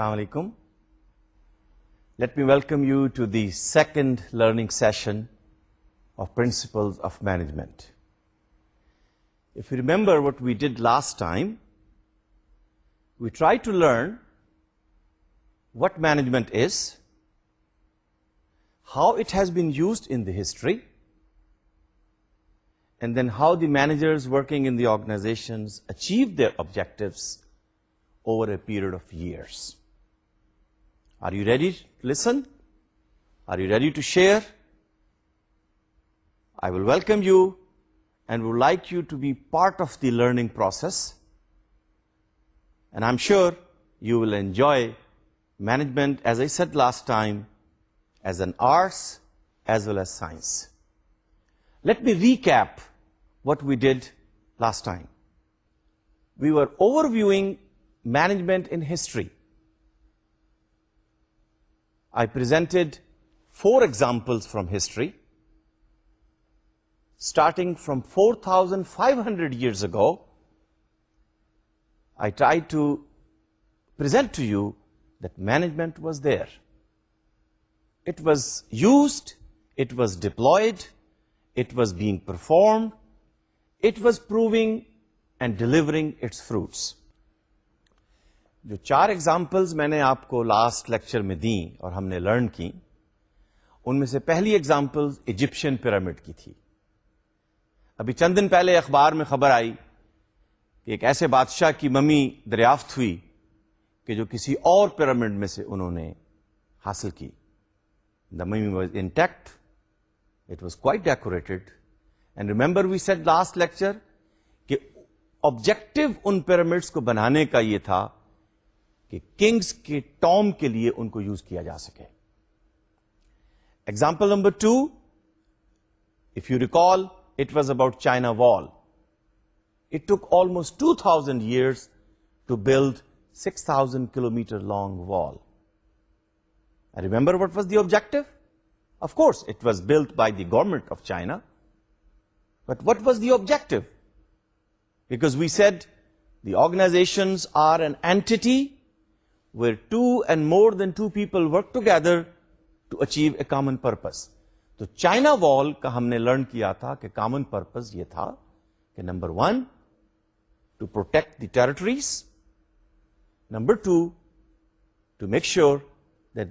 Assalamualaikum. Let me welcome you to the second learning session of Principles of Management. If you remember what we did last time, we tried to learn what management is, how it has been used in the history, and then how the managers working in the organizations achieved their objectives over a period of years. Are you ready to listen? Are you ready to share? I will welcome you and would like you to be part of the learning process. And I'm sure you will enjoy management, as I said last time, as an arts as well as science. Let me recap what we did last time. We were overviewing management in history. I presented 4 examples from history, starting from 4,500 years ago. I tried to present to you that management was there. It was used, it was deployed, it was being performed, it was proving and delivering its fruits. جو چار examples میں نے آپ کو last lecture میں دی اور ہم نے لرن کی ان میں سے پہلی ایگزامپل ایجپشن پیرامڈ کی تھی ابھی چند دن پہلے اخبار میں خبر آئی کہ ایک ایسے بادشاہ کی ممی دریافت ہوئی کہ جو کسی اور پیرامڈ میں سے انہوں نے حاصل کی the mummy was intact it was quite decorated and remember we said last lecture کہ آبجیکٹو ان پیرامڈس کو بنانے کا یہ تھا کہ کنگز کے ٹام کے لیے ان کو یوز کیا جا سکے example number two if you recall it was about China wall it took almost two thousand years to build six thousand kilometre long wall remember what was the objective of course it was build by the government of China but what was the objective because we said the organization are an entity where two and more than two people work together to achieve a common purpose تو China wall کا ہم نے learn کیا تھا کہ common purpose یہ تھا کہ number one to protect the territories number two to make sure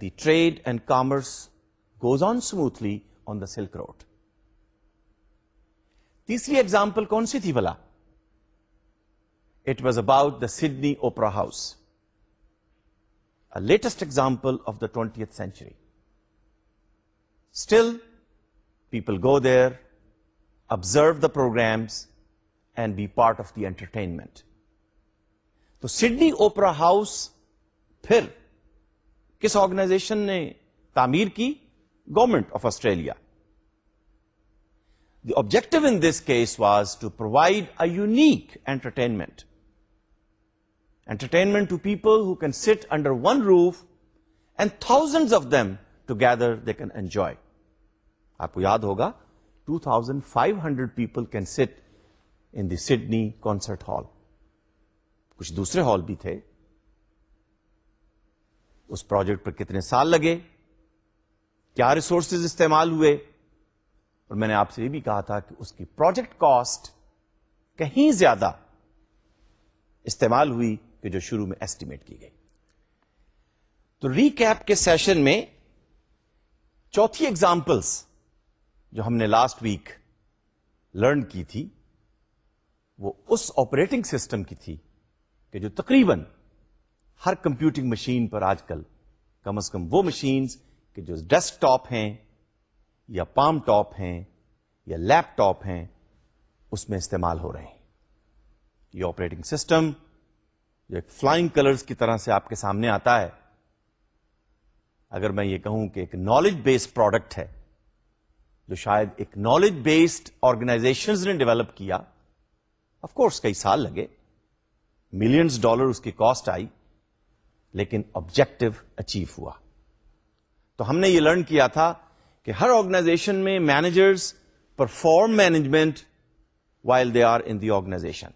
the trade and commerce goes on smoothly on the Silk Road تیسری ایگزامپل کون سی تھی بلا it was about the Sydney Opera House latest example of the twentieth century still people go there observe the programmes and be part of the entertainment تو Sydney اوپرا house پھر کس organization نے تعمیر کی government of Australia the objective in this case was to provide a unique entertainment entertainment to people who can sit under one roof and thousand of them together they can enjoy آپ کو یاد ہوگا two thousand five hundred people can sit in the Sydney concert hall کچھ دوسرے hall بھی تھے اس project پر کتنے سال لگے کیا ریسورسز استعمال ہوئے اور میں نے آپ سے یہ بھی کہا تھا کہ اس کی پروجیکٹ کاسٹ کہیں زیادہ استعمال ہوئی کہ جو شروع میں ایسٹیمیٹ کی گئی تو ریکیپ کے سیشن میں چوتھی ایگزامپلس جو ہم نے لاسٹ ویک لرن کی تھی وہ اس آپریٹنگ سسٹم کی تھی کہ جو تقریباً ہر کمپیوٹنگ مشین پر آج کل کم از کم وہ مشینز کہ جو ڈیسک ٹاپ ہیں یا پام ٹاپ ہیں یا لیپ ٹاپ ہیں اس میں استعمال ہو رہے ہیں یہ آپریٹنگ سسٹم فلائنگ کلرز کی طرح سے آپ کے سامنے آتا ہے اگر میں یہ کہوں کہ ایک نالج بیسڈ پروڈکٹ ہے جو شاید ایک نالج بیسڈ آرگنائزیشن نے ڈیولپ کیا آف کورس کئی سال لگے ملینس ڈالر اس کی کاسٹ آئی لیکن آبجیکٹو اچیو ہوا تو ہم نے یہ لرن کیا تھا کہ ہر آرگنائزیشن میں managers perform management while they are in the organization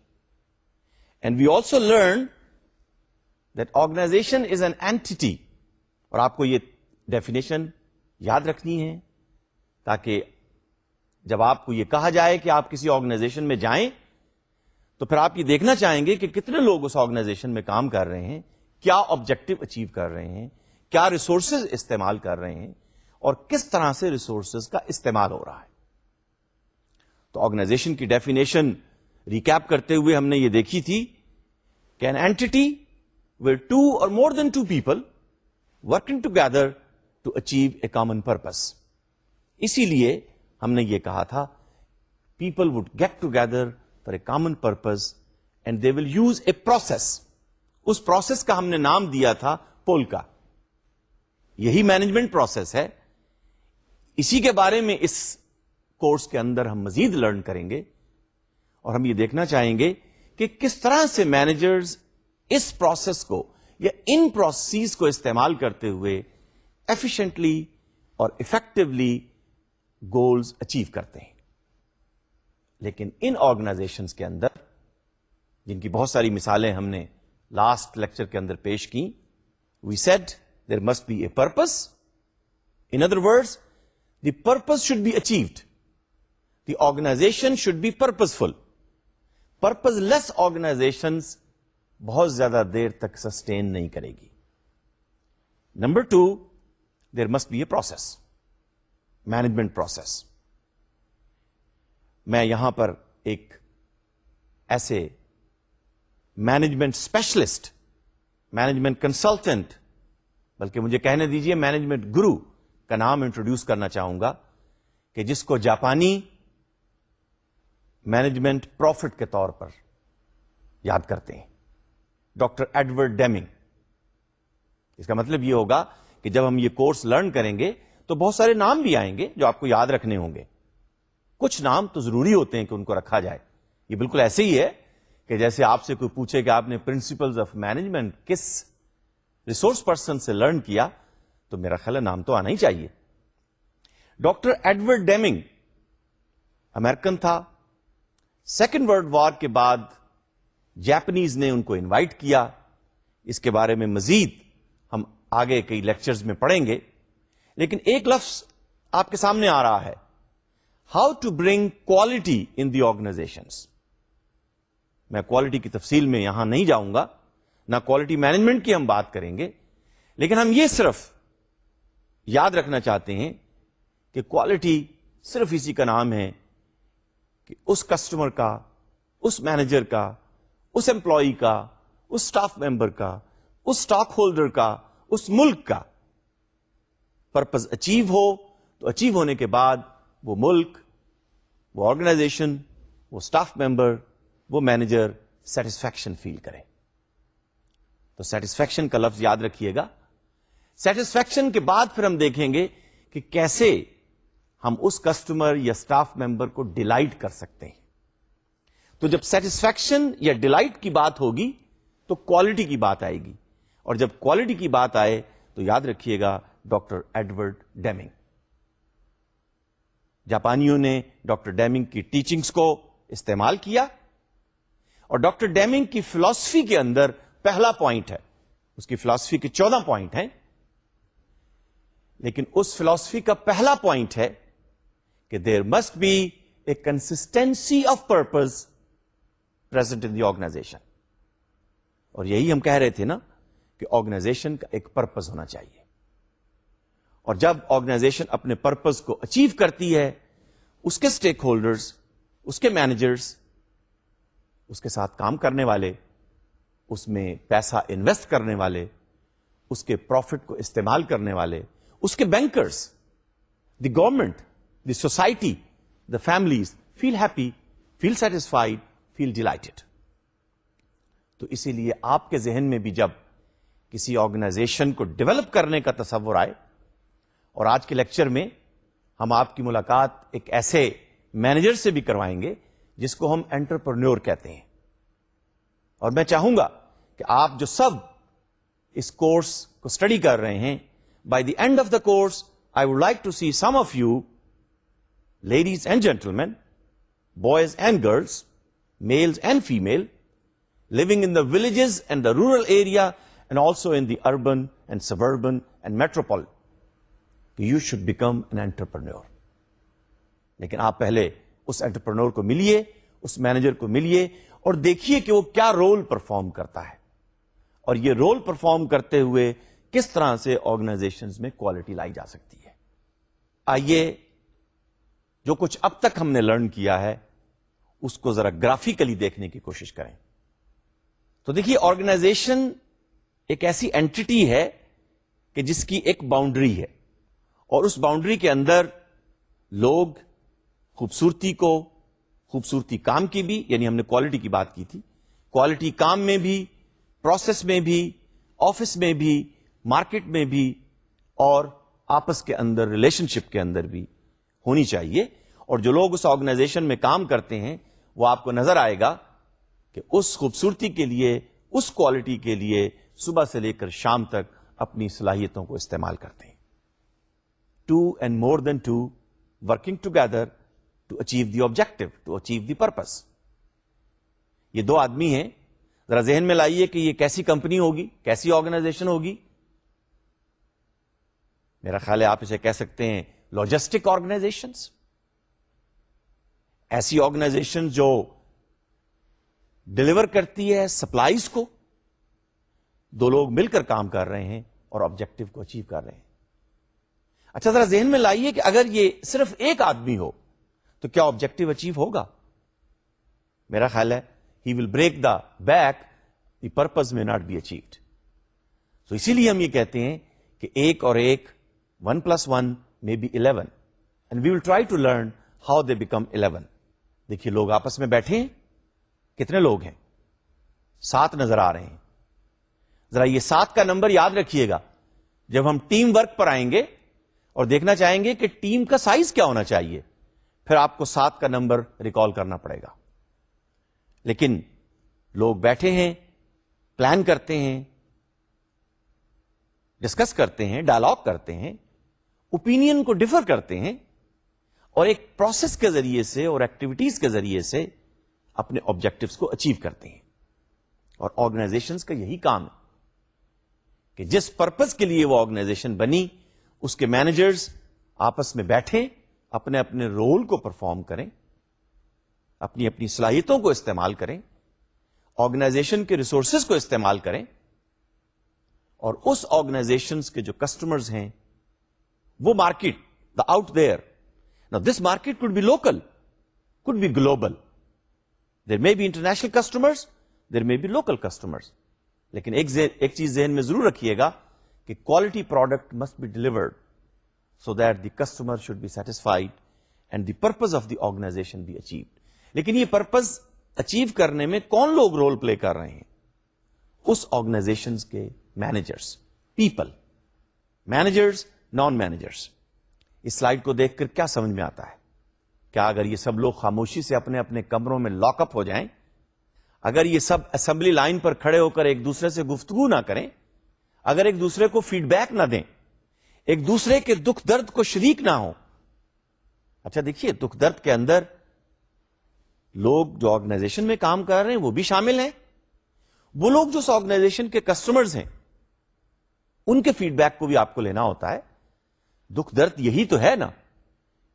and we also learn organization is an entity اور آپ کو یہ ڈیفینیشن یاد رکھنی ہے تاکہ جب آپ کو یہ کہا جائے کہ آپ کسی آرگنائزیشن میں جائیں تو پھر آپ یہ دیکھنا چاہیں گے کہ کتنے لوگ اس آرگنائزیشن میں کام کر رہے ہیں کیا آبجیکٹو اچیو کر رہے ہیں کیا ریسورسز استعمال کر رہے ہیں اور کس طرح سے ریسورسز کا استعمال ہو رہا ہے تو آرگنائزیشن کی ڈیفینیشن ریکیپ کرتے ہوئے ہم نے یہ دیکھی تھی کہ این اینٹی ٹو اور more than two people working together to achieve a common purpose اسی لیے ہم نے یہ کہا تھا people would get together for a common purpose and they will use a process us process کا ہم نے نام دیا تھا پول کا یہی مینجمنٹ پروسیس ہے اسی کے بارے میں اس کورس کے اندر ہم مزید لرن کریں گے اور ہم یہ دیکھنا چاہیں گے کہ کس طرح سے مینیجرز اس پروسیس کو یا ان پروسیس کو استعمال کرتے ہوئے ایفیشنٹلی اور افیکٹولی گولز اچیو کرتے ہیں لیکن ان آرگنائزیشن کے اندر جن کی بہت ساری مثالیں ہم نے لاسٹ لیکچر کے اندر پیش کی we said there must be a purpose in other word the purpose should be achieved the organization should be purposeful purposeless organizations بہت زیادہ دیر تک سسٹین نہیں کرے گی number two there must be a process management process میں یہاں پر ایک ایسے مینجمنٹ اسپیشلسٹ مینجمنٹ کنسلٹنٹ بلکہ مجھے کہنے دیجئے مینجمنٹ گرو کا نام انٹروڈیوس کرنا چاہوں گا کہ جس کو جاپانی مینجمنٹ پروفٹ کے طور پر یاد کرتے ہیں ڈاکٹر ایڈورڈ ڈیمنگ اس کا مطلب یہ ہوگا کہ جب ہم یہ کورس لرن کریں گے تو بہت سارے نام بھی آئیں گے جو آپ کو یاد رکھنے ہوں گے کچھ نام تو ضروری ہوتے ہیں کہ ان کو رکھا جائے یہ بالکل ایسے ہی ہے کہ جیسے آپ سے کوئی پوچھے کہ آپ نے پرنسپل آف مینجمنٹ کس ریسورس پرسن سے لرن کیا تو میرا خیال ہے نام تو آنا ہی چاہیے ڈاکٹر ایڈورڈ ڈیمنگ امیرکن تھا سیکنڈ ورلڈ وار کے بعد جیپنیز نے ان کو انوائٹ کیا اس کے بارے میں مزید ہم آگے کئی لیکچرز میں پڑھیں گے لیکن ایک لفظ آپ کے سامنے آ رہا ہے how to bring quality in the organization میں کوالٹی کی تفصیل میں یہاں نہیں جاؤں گا نہ کوالٹی مینجمنٹ کی ہم بات کریں گے لیکن ہم یہ صرف یاد رکھنا چاہتے ہیں کہ کوالٹی صرف اسی کا نام ہے کہ اس کسٹمر کا اس مینیجر کا اس امپلائی کا اس سٹاف ممبر کا اس اسٹاک ہولڈر کا اس ملک کا پرپز اچیو ہو تو اچیو ہونے کے بعد وہ ملک وہ آرگنائزیشن وہ اسٹاف ممبر وہ مینیجر سیٹسفیکشن فیل کرے تو سیٹسفیکشن کا لفظ یاد رکھیے گا سیٹسفیکشن کے بعد پھر ہم دیکھیں گے کہ کیسے ہم اس کسٹمر یا اسٹاف ممبر کو ڈیلائٹ کر سکتے ہیں تو جب سیٹسفیکشن یا ڈیلائٹ کی بات ہوگی تو کوالٹی کی بات آئے گی اور جب کوالٹی کی بات آئے تو یاد رکھیے گا ڈاکٹر ایڈورڈ ڈیمنگ جاپانیوں نے ڈاکٹر ڈیمنگ کی ٹیچنگز کو استعمال کیا اور ڈاکٹر ڈیمنگ کی فلسفی کے اندر پہلا پوائنٹ ہے اس کی فلسفی کے چودہ پوائنٹ ہیں لیکن اس فلسفی کا پہلا پوائنٹ ہے کہ there must be a constancy of purpose in the organization اور یہی ہم کہہ رہے تھے نا کہ آرگنائزیشن کا ایک پرپز ہونا چاہیے اور جب آرگنائزیشن اپنے پرپز کو اچیو کرتی ہے اس کے اسٹیک ہولڈرس کے مینیجرس اس کے ساتھ کام کرنے والے اس میں پیسہ انویسٹ کرنے والے اس کے پروفٹ کو استعمال کرنے والے اس کے bankers the government the society the families feel happy feel satisfied feel delighted تو اسی لیے آپ کے ذہن میں بھی جب کسی آرگنائزیشن کو ڈیولپ کرنے کا تصور آئے اور آج کے لیکچر میں ہم آپ کی ملاقات ایک ایسے مینیجر سے بھی کروائیں گے جس کو ہم انٹرپرنور کہتے ہیں اور میں چاہوں گا کہ آپ جو سب اس کورس کو اسٹڈی کر رہے ہیں by the end of the course I would like to see some of you ladies and gentlemen boys and girls males and female لوگ the villages and the rural area and also in the urban metropole you should become an entrepreneur لیکن آپ پہلے اس کو ملیے اس manager کو ملیے اور دیکھیے کہ وہ کیا رول پرفارم کرتا ہے اور یہ رول پرفارم کرتے ہوئے کس طرح سے آرگنائزیشن میں کوالٹی لائی جا سکتی ہے آئیے جو کچھ اب تک ہم نے لرن کیا ہے اس کو ذرا گرافیکلی دیکھنے کی کوشش کریں تو دیکھیے آرگنائزیشن ایک ایسی اینٹی ہے کہ جس کی ایک باؤنڈری ہے اور اس باؤنڈری کے اندر لوگ خوبصورتی کو خوبصورتی کام کی بھی یعنی ہم نے کوالٹی کی بات کی تھی کوالٹی کام میں بھی پروسیس میں بھی آفس میں بھی مارکیٹ میں بھی اور آپس کے اندر ریلیشن شپ کے اندر بھی ہونی چاہیے اور جو لوگ اس آرگنائزیشن میں کام کرتے ہیں وہ آپ کو نظر آئے گا کہ اس خوبصورتی کے لیے اس کوالٹی کے لیے صبح سے لے کر شام تک اپنی صلاحیتوں کو استعمال کرتے ہیں two and more than two working together to achieve the objective to achieve the purpose یہ دو آدمی ہیں ذرا ذہن میں لائیے کہ یہ کیسی کمپنی ہوگی کیسی آرگنائزیشن ہوگی میرا خیال ہے آپ اسے کہہ سکتے ہیں لاجسٹک آرگنائزیشنس ایسی آرگنائزیشن جو ڈلیور کرتی ہے سپلائیز کو دو لوگ مل کر کام کر رہے ہیں اور آبجیکٹو کو اچیو کر رہے ہیں اچھا ذرا ذہن میں لائیے کہ اگر یہ صرف ایک آدمی ہو تو کیا آبجیکٹو اچیو ہوگا میرا خیال ہے he will break the back the purpose may not be achieved تو اسی لیے ہم یہ کہتے ہیں کہ ایک اور ایک one plus one may be eleven and we will try to learn how they become eleven دیکھیے لوگ آپس میں بیٹھے ہیں کتنے لوگ ہیں سات نظر آ رہے ہیں ذرا یہ سات کا نمبر یاد رکھیے گا جب ہم ٹیم ورک پر آئیں گے اور دیکھنا چاہیں گے کہ ٹیم کا سائز کیا ہونا چاہیے پھر آپ کو سات کا نمبر ریکال کرنا پڑے گا لیکن لوگ بیٹھے ہیں پلان کرتے ہیں ڈسکس کرتے ہیں ڈائلگ کرتے ہیں اوپینین کو ڈفر کرتے ہیں اور ایک پروسیس کے ذریعے سے اور ایکٹیویٹیز کے ذریعے سے اپنے آبجیکٹوس کو اچیو کرتے ہیں اور آرگنائزیشن کا یہی کام ہے کہ جس پرپز کے لیے وہ آرگنائزیشن بنی اس کے مینیجرز آپس میں بیٹھے اپنے اپنے رول کو پرفارم کریں اپنی اپنی صلاحیتوں کو استعمال کریں آرگنائزیشن کے ریسورسز کو استعمال کریں اور اس آرگنائزیشن کے جو کسٹمرز ہیں وہ market the out there this market could be local could be global there may be international customer there may be local customer لیکن ایک ایک چیز ذہن میں ضرور رکھیے گا کہ quality product must be delivered so that the customer should be satisfied and the purpose of the organization be achieved لیکن یہ پرپز اچیو کرنے میں کون لوگ رول پلے کر رہے ہیں اس آرگنائزیشن کے managers people managers non managers اس سلائڈ کو دیکھ کر کیا سمجھ میں آتا ہے کیا اگر یہ سب لوگ خاموشی سے اپنے اپنے کمروں میں لاک اپ ہو جائیں اگر یہ سب اسمبلی لائن پر کھڑے ہو کر ایک دوسرے سے گفتگو نہ کریں اگر ایک دوسرے کو فیڈ بیک نہ دیں ایک دوسرے کے دکھ درد کو شریک نہ ہو اچھا دیکھیے دکھ درد کے اندر لوگ جو آرگنائزیشن میں کام کر رہے ہیں وہ بھی شامل ہیں وہ لوگ جو آرگنائزیشن کے کسٹمرز ہیں ان کے فیڈ بیک کو بھی آپ کو لینا ہوتا ہے دکھ درد یہی تو ہے نا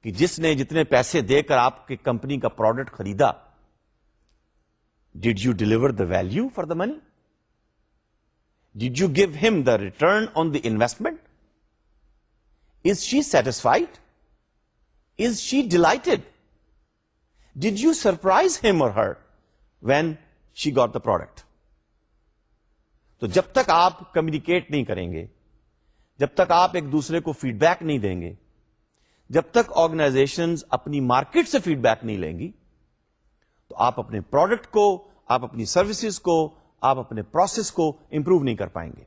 کہ جس نے جتنے پیسے دے کر آپ کی کمپنی کا پروڈکٹ خریدا did you deliver the value for the money did you give him the return on the investment is she satisfied is she did you surprise him اور ہر when she got the product تو جب تک آپ communicate نہیں کریں گے جب تک آپ ایک دوسرے کو فیڈ بیک نہیں دیں گے جب تک آرگنائزیشن اپنی مارکیٹ سے فیڈ بیک نہیں لیں گی تو آپ اپنے پروڈکٹ کو آپ اپنی سروسز کو آپ اپنے پروسیس کو امپروو نہیں کر پائیں گے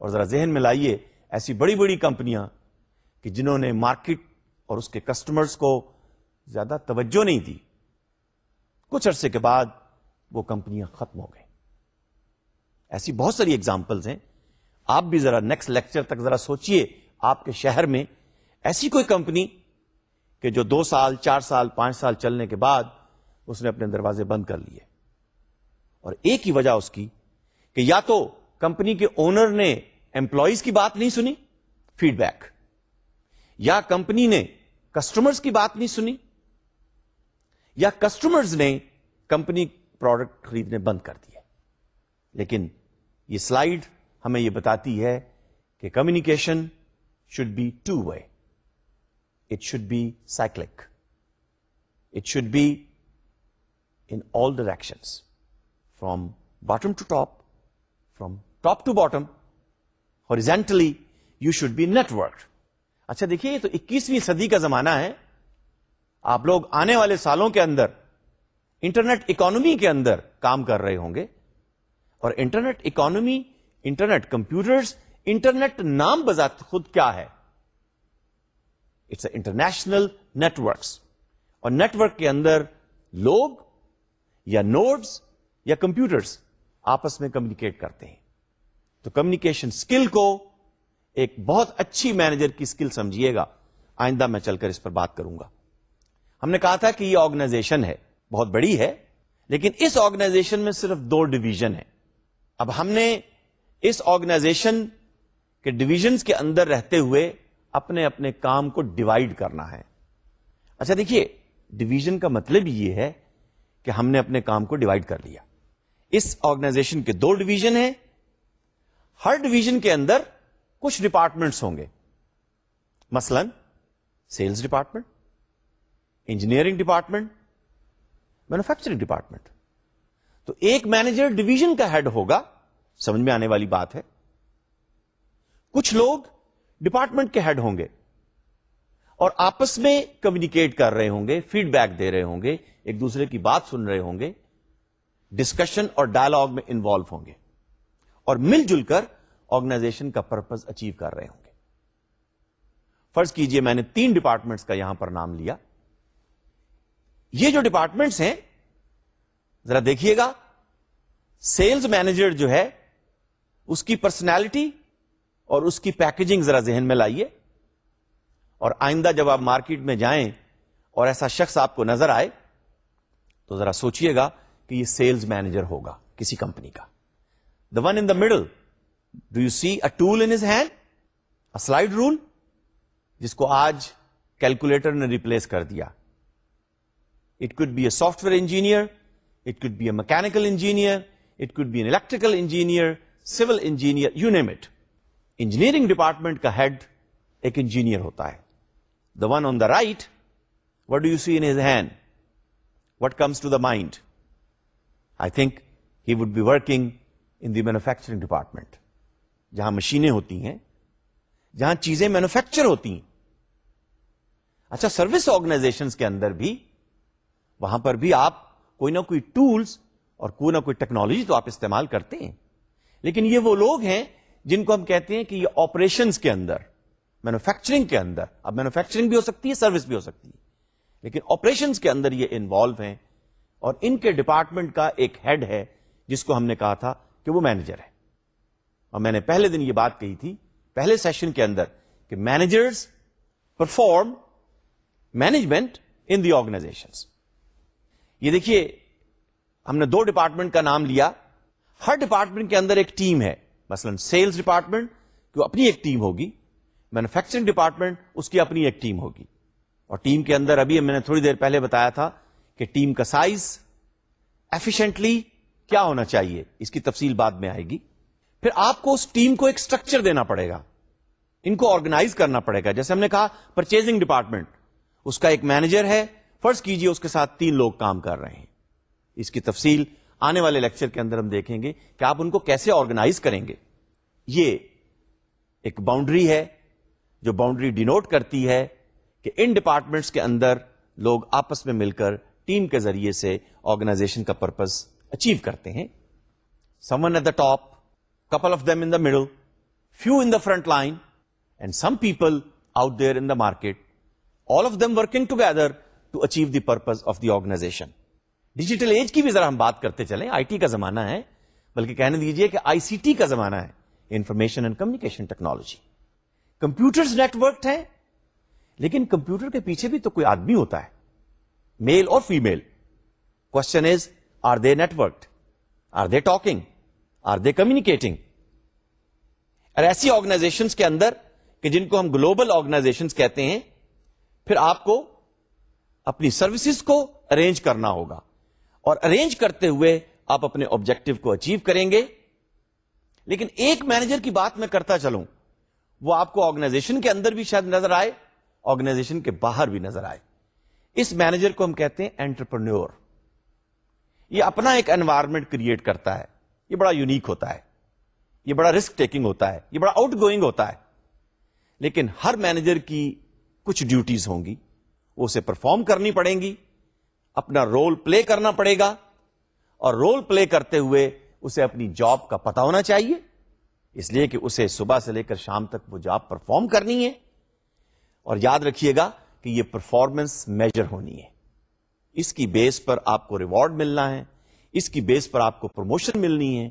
اور ذرا ذہن میں لائیے ایسی بڑی بڑی کمپنیاں کہ جنہوں نے مارکیٹ اور اس کے کسٹمرز کو زیادہ توجہ نہیں دی کچھ عرصے کے بعد وہ کمپنیاں ختم ہو گئیں ایسی بہت ساری ایگزامپلز ہیں آپ بھی ذرا نیکسٹ لیکچر تک ذرا سوچئے آپ کے شہر میں ایسی کوئی کمپنی کہ جو دو سال چار سال پانچ سال چلنے کے بعد اس نے اپنے دروازے بند کر لیے اور ایک ہی وجہ اس کی کہ یا تو کمپنی کے اونر نے امپلائیز کی بات نہیں سنی فیڈ بیک یا کمپنی نے کسٹمرز کی بات نہیں سنی یا کسٹمرز نے کمپنی پروڈکٹ خریدنے بند کر دیے لیکن یہ سلائیڈ ہمیں یہ بتاتی ہے کہ communication should be two way it should be cyclic it should be in all directions from bottom to top from top to bottom اور یو شوڈ بی نیٹورک اچھا دیکھیے یہ تو اکیسویں صدی کا زمانہ ہے آپ لوگ آنے والے سالوں کے اندر انٹرنیٹ اکانومی کے اندر کام کر رہے ہوں گے اور internet economy internet computers internet نام بذات خود کیا ہے اٹس اے انٹرنیشنل نیٹورکس اور نیٹورک کے اندر لوگ یا نوڈز یا کمپیوٹرز آپس میں کمیونیکیٹ کرتے ہیں تو کمیونیکیشن اسکل کو ایک بہت اچھی مینیجر کی اسکل سمجھیے گا آئندہ میں چل کر اس پر بات کروں گا ہم نے کہا تھا کہ یہ آرگنائزیشن ہے بہت بڑی ہے لیکن اس آرگنائزیشن میں صرف دو ڈویژن ہے اب ہم نے اس آرگنائزیشن کے ڈویژنس کے اندر رہتے ہوئے اپنے اپنے کام کو ڈیوائڈ کرنا ہے اچھا دیکھیے ڈویژن کا مطلب یہ ہے کہ ہم نے اپنے کام کو ڈیوائڈ کر لیا اس آرگنائزیشن کے دو ڈویژن ہیں ہر ڈویژن کے اندر کچھ ڈپارٹمنٹس ہوں گے مثلا sales department engineering department manufacturing department تو ایک مینیجر ڈویژن کا ہیڈ ہوگا سمجھ میں آنے والی بات ہے کچھ لوگ ڈپارٹمنٹ کے ہیڈ ہوں گے اور آپس میں کمیونیکیٹ کر رہے ہوں گے فیڈ بیک دے رہے ہوں گے ایک دوسرے کی بات سن رہے ہوں گے ڈسکشن اور ڈائلگ میں انوالو ہوں گے اور مل جل کر آرگنائزیشن کا پرپز اچیو کر رہے ہوں گے فرض کیجئے میں نے تین ڈپارٹمنٹس کا یہاں پر نام لیا یہ جو ڈپارٹمنٹس ہیں ذرا دیکھیے گا سیلز مینیجر جو ہے اس کی پرسنالٹی اور اس کی پیکجنگ ذرا ذہن میں لائیے اور آئندہ جب آپ مارکیٹ میں جائیں اور ایسا شخص آپ کو نظر آئے تو ذرا سوچئے گا کہ یہ سیلز مینیجر ہوگا کسی کمپنی کا the one in the middle do you see a tool in his hand slide rule جس کو آج کیلکولیٹر نے ریپلیس کر دیا it could be a software engineer it could be a mechanical engineer it could be an electrical engineer civil engineer you name it engineering department کا head ایک engineer ہوتا ہے the one on the right what do you see in hand what comes to the mind I think he would be working in the manufacturing department جہاں مشینیں ہوتی ہیں جہاں چیزیں مینوفیکچر ہوتی ہیں اچھا سروس آرگنائزیشن کے اندر بھی وہاں پر بھی آپ کوئی نہ کوئی ٹولس اور کوئی نہ کوئی ٹیکنالوجی تو آپ استعمال کرتے ہیں لیکن یہ وہ لوگ ہیں جن کو ہم کہتے ہیں کہ یہ آپریشن کے اندر مینوفیکچرنگ کے اندر اب مینوفیکچرنگ بھی ہو سکتی ہے سروس بھی ہو سکتی ہے لیکن آپریشن کے اندر یہ انوالو ہیں اور ان کے ڈپارٹمنٹ کا ایک ہیڈ ہے جس کو ہم نے کہا تھا کہ وہ مینیجر ہے اور میں نے پہلے دن یہ بات کہی تھی پہلے سیشن کے اندر کہ managers perform management in the organization یہ دیکھیے ہم نے دو ڈپارٹمنٹ کا نام لیا ہر ڈپارٹمنٹ کے اندر ایک ٹیم ہے مثلا سیلز ڈپارٹمنٹ کی اپنی ایک ٹیم ہوگی مینوفیکچرنگ ڈپارٹمنٹ اس کی اپنی ایک ٹیم ہوگی اور ٹیم کے اندر ابھی میں نے تھوڑی دیر پہلے بتایا تھا کہ ٹیم کا سائز ایفیشنٹلی کیا ہونا چاہیے اس کی تفصیل بعد میں آئے گی پھر آپ کو اس ٹیم کو ایک اسٹرکچر دینا پڑے گا ان کو آرگنائز کرنا پڑے گا جیسے ہم نے کہا پرچیزنگ ڈپارٹمنٹ اس کا ایک مینیجر ہے فرض کیجئے اس کے ساتھ تین لوگ کام کر رہے ہیں اس کی تفصیل آنے والے لیکچر کے اندر ہم دیکھیں گے کہ آپ ان کو کیسے آرگنائز کریں گے یہ ایک باؤنڈری ہے جو باؤنڈری ڈینوٹ کرتی ہے کہ ان ڈپارٹمنٹس کے اندر لوگ آپس میں مل کر ٹیم کے ذریعے سے آرگنائزیشن کا پرپز اچیو کرتے ہیں some one at the top couple of them in middle few in the front line and some people out there in the market all of them working together to achieve the purpose of the organisation digital age کی بھی ذرا ہم بات کرتے چلیں آئی T کا زمانہ ہے بلکہ کہنے دیجیے کہ آئی سی ٹی کا زمانہ ہے information and communication technology computers networked ہیں لیکن کمپیوٹر کے پیچھے بھی تو کوئی آدمی ہوتا ہے میل اور female is are they talking are they communicating اور ایسی آرگنائزیشن کے اندر کہ جن کو ہم گلوبل آرگنائزیشن کہتے ہیں پھر آپ کو اپنی سروسز کو ارینج کرنا ہوگا اور ارینج کرتے ہوئے آپ اپنے آبجیکٹو کو اچیو کریں گے لیکن ایک مینیجر کی بات میں کرتا چلوں وہ آپ کو آرگنائزیشن کے اندر بھی شاید نظر آئے آرگنائزیشن کے باہر بھی نظر آئے اس مینیجر کو ہم کہتے ہیں یہ اپنا ایک انوائرمنٹ کریٹ کرتا ہے یہ بڑا یونیک ہوتا ہے یہ بڑا رسک ٹیکنگ ہوتا ہے یہ بڑا آؤٹ گوئنگ ہوتا ہے لیکن ہر مینیجر کی کچھ ڈیوٹیز ہوں گی وہ اسے پرفارم کرنی پڑیں گی اپنا رول پلے کرنا پڑے گا اور رول پلے کرتے ہوئے اسے اپنی جاب کا پتا ہونا چاہیے اس لیے کہ اسے صبح سے لے کر شام تک وہ جاب پرفارم کرنی ہے اور یاد رکھیے گا کہ یہ پرفارمنس میجر ہونی ہے اس کی بیس پر آپ کو ریوارڈ ملنا ہے اس کی بیس پر آپ کو پروموشن ملنی ہے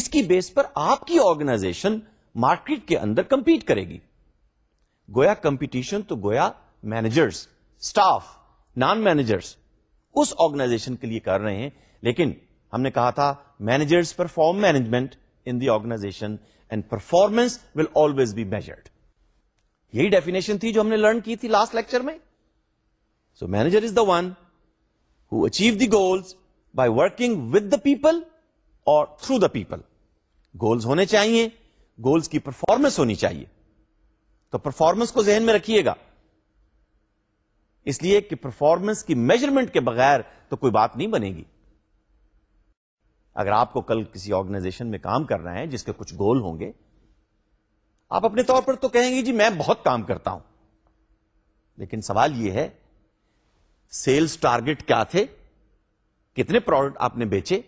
اس کی بیس پر آپ کی آرگنائزیشن مارکیٹ کے اندر کمپیٹ کرے گی گویا کمپٹیشن تو گویا مینیجرز اسٹاف نان مینیجرس اس آرگنائزیشن کے لیے کر رہے ہیں لیکن ہم نے کہا تھا managers perform management in the organization and performance will always be measured یہی ڈیفینیشن تھی جو ہم نے لرن کی تھی لاسٹ لیکچر میں so manager is the one who achieve the goals by working with the people اور تھرو دا پیپل گولس ہونے چاہیے گولس کی پرفارمنس ہونی چاہیے تو پرفارمنس کو ذہن میں رکھیے گا اس لیے کہ پرفارمنس کی میجرمنٹ کے بغیر تو کوئی بات نہیں بنے گی اگر آپ کو کل کسی آرگنائزیشن میں کام کر رہے ہے جس کے کچھ گول ہوں گے آپ اپنے طور پر تو کہیں گے جی میں بہت کام کرتا ہوں لیکن سوال یہ ہے سیلز ٹارگٹ کیا تھے کتنے پروڈکٹ آپ نے بیچے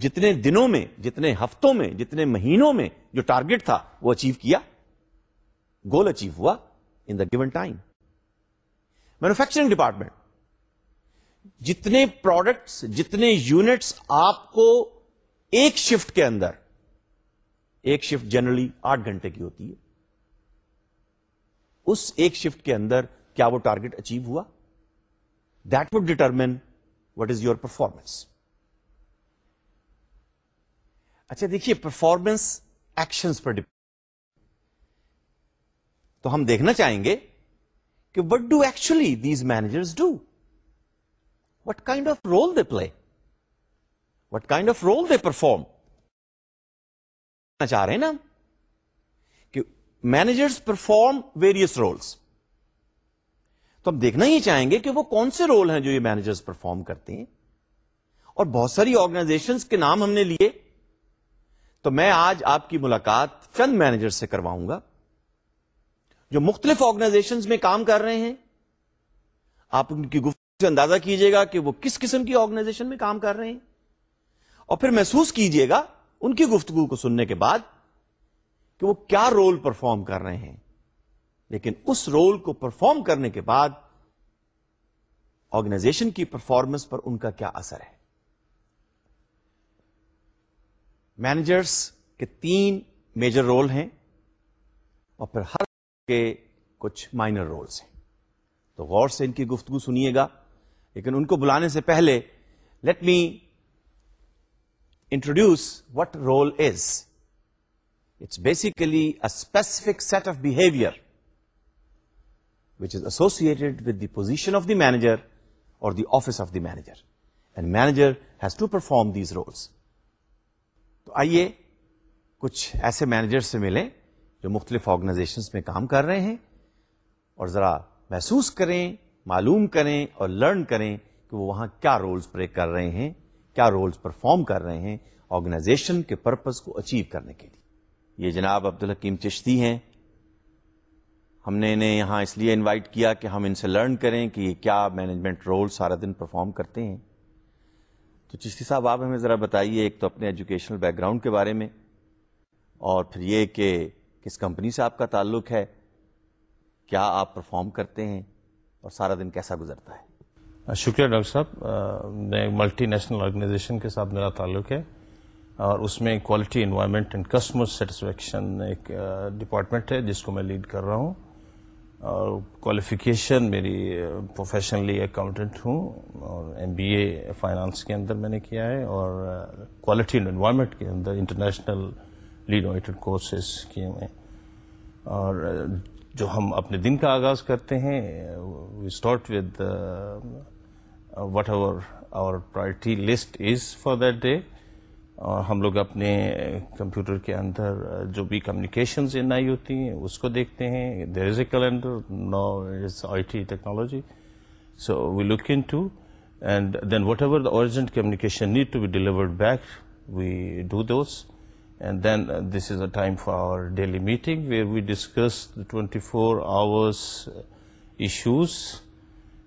جتنے دنوں میں جتنے ہفتوں میں جتنے مہینوں میں جو ٹارگٹ تھا وہ اچیو کیا گول اچیو ہوا in the given time manufacturing department جتنے پروڈکٹس جتنے یونٹس آپ کو ایک شفٹ کے اندر ایک شفٹ جنرلی آٹھ گھنٹے کی ہوتی ہے اس ایک شفٹ کے اندر کیا وہ ٹارگیٹ اچیو ہوا that would determine what is your performance اچھا دیکھیے پرفارمنس ایکشنس پر ڈپینڈ تو ہم دیکھنا چاہیں گے کہ what do actually these managers do what kind of role they play what kind of role they perform چاہ رہے ہیں نا کہ مینیجرس پرفارم ویریئس رولس تو ہم دیکھنا ہی چاہیں گے کہ وہ کون سے رول ہیں جو یہ مینیجرز پرفارم کرتے ہیں اور بہت ساری آرگنائزیشن کے نام ہم نے لیے تو میں آج آپ کی ملاقات چند مینیجر سے کرواؤں گا جو مختلف آرگنائزیشن میں کام کر رہے ہیں آپ ان کی گفتگو سے اندازہ کیجیے گا کہ وہ کس قسم کی آرگنائزیشن میں کام کر رہے ہیں اور پھر محسوس کیجیے گا ان کی گفتگو کو سننے کے بعد کہ وہ کیا رول پرفارم کر رہے ہیں لیکن اس رول کو پرفارم کرنے کے بعد آرگنائزیشن کی پرفارمنس پر ان کا کیا اثر ہے مینیجرس کے تین میجر رول ہیں اور پھر ہر کے کچھ مائنر رولس ہیں تو غور سے ان کی گفتگو سنیے گا لیکن ان کو بلانے سے پہلے let me introduce what role is it's a specific set of behaviour which is associated with the position of the manager اور the office of the manager and manager has to perform these roles تو آئیے کچھ ایسے manager سے ملیں جو مختلف organisations میں کام کر رہے ہیں اور ذرا محسوس کریں معلوم کریں اور لرن کریں کہ وہ وہاں کیا رولز پلے کر رہے ہیں کیا رولز پرفارم کر رہے ہیں آرگنائزیشن کے پرپز کو اچیو کرنے کے لیے یہ جناب عبد الحکیم چشتی ہیں ہم نے انہیں یہاں اس لیے انوائٹ کیا کہ ہم ان سے لرن کریں کہ یہ کیا مینجمنٹ رول سارا دن پرفارم کرتے ہیں تو چشتی صاحب آپ ہمیں ذرا بتائیے ایک تو اپنے ایجوکیشنل بیک گراؤنڈ کے بارے میں اور پھر یہ کہ کس کمپنی سے آپ کا تعلق ہے کیا آپ پرفارم کرتے ہیں اور سارا دن کیسا گزرتا ہے شکریہ ڈاکٹر صاحب میں ملٹی نیشنل آرگنائزیشن کے ساتھ میرا تعلق ہے اور اس میں quality environment and customer satisfaction ایک ڈپارٹمنٹ ہے جس کو میں لیڈ کر رہا ہوں اور کوالیفیکیشن میری پروفیشنلی اکاؤنٹنٹ ہوں اور ایم بی اے فائنانس کے اندر میں نے کیا ہے اور کوالٹی انوائرمنٹ کے اندر انٹرنیشنل لیڈ ڈویٹڈ کورسز کیے ہوئے اور جو ہم اپنے دن کا آغاز کرتے ہیں we start with whatever our priority list is for that day اور ہم لوگ اپنے کمپیوٹر کے اندر جو بھی کمیونیکیشنز ان آئی ہوتی ہیں اس کو دیکھتے ہیں there is a calendar is I T technology so we look into and then whatever the urgent communication need to be delivered back we do those And then uh, this is a time for our daily meeting where we discuss the 24 hours uh, issues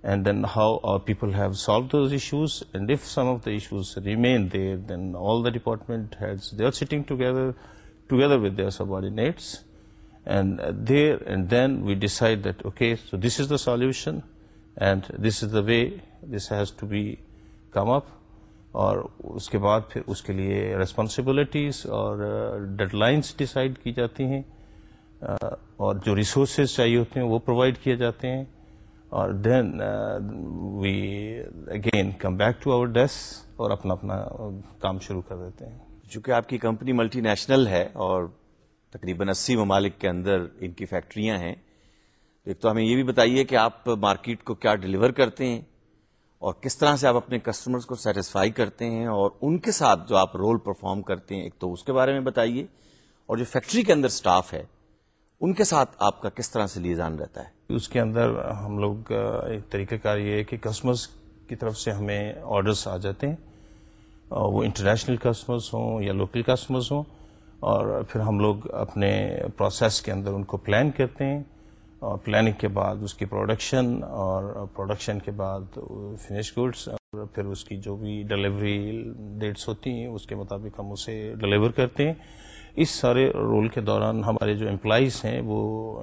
and then how our people have solved those issues, and if some of the issues remain there, then all the department heads, they are sitting together with their subordinates, uh, and then we decide that okay, so this is the solution and this is the way this has to be come up. اور اس کے بعد پھر اس کے لیے responsibilities اور deadlines decide کی جاتی ہیں اور جو ریسورسز چاہیے ہوتے ہیں وہ پرووائڈ کیے جاتے ہیں اور then we again come back to our desk اور اپنا اپنا کام شروع کر دیتے ہیں چونکہ آپ کی کمپنی ملٹی نیشنل ہے اور تقریباً اسی ممالک کے اندر ان کی فیکٹریاں ہیں ایک تو ہمیں یہ بھی بتائیے کہ آپ مارکیٹ کو کیا ڈلیور کرتے ہیں اور کس طرح سے آپ اپنے کسٹمرز کو سیٹسفائی کرتے ہیں اور ان کے ساتھ جو آپ رول پرفارم کرتے ہیں ایک تو اس کے بارے میں بتائیے اور جو فیکٹری کے اندر سٹاف ہے ان کے ساتھ آپ کا کس طرح سے لیزان رہتا ہے اس کے اندر ہم لوگ ایک طریقہ کار یہ ہے کہ کسٹمرز کی طرف سے ہمیں آرڈرس آ جاتے ہیں وہ انٹرنیشنل کسٹمرز ہوں یا لوکل کسٹمرز ہوں اور پھر ہم لوگ اپنے پروسیس کے اندر ان کو پلان کرتے ہیں اور پلاننگ کے بعد اس کی پروڈکشن اور پروڈکشن کے بعد فنش گڈس اور پھر اس کی جو بھی ڈلیوری ڈیٹس ہوتی ہیں اس کے مطابق ہم اسے ڈلیور کرتے ہیں اس سارے رول کے دوران ہمارے جو امپلائیز ہیں وہ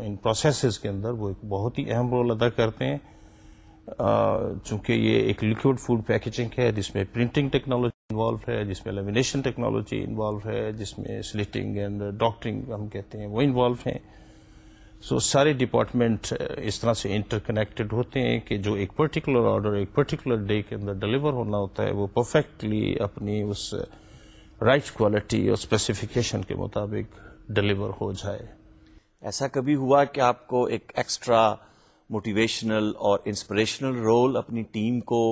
ان پروسیسز کے اندر وہ ایک بہت ہی اہم رول ادا کرتے ہیں چونکہ یہ ایک لیکوڈ فوڈ پیکیجنگ ہے جس میں پرنٹنگ ٹیکنالوجی انوالو ہے جس میں لیمینیشن ٹیکنالوجی انوالو ہے جس میں سلیٹنگ اینڈ ڈاکٹرنگ ہم کہتے ہیں وہ انوالو ہیں سو سارے ڈپارٹمنٹ اس طرح سے انٹر کنیکٹڈ ہوتے ہیں کہ جو ایک پرٹیکولر آرڈر ایک پرٹیکولر ڈے کے اندر ڈلیور ہونا ہوتا ہے وہ پرفیکٹلی اپنی اس رائٹ کوالٹی اور اسپیسیفکیشن کے مطابق ڈلیور ہو جائے ایسا کبھی ہوا کہ آپ کو ایک ایکسٹرا موٹیویشنل اور انسپریشنل رول اپنی ٹیم کو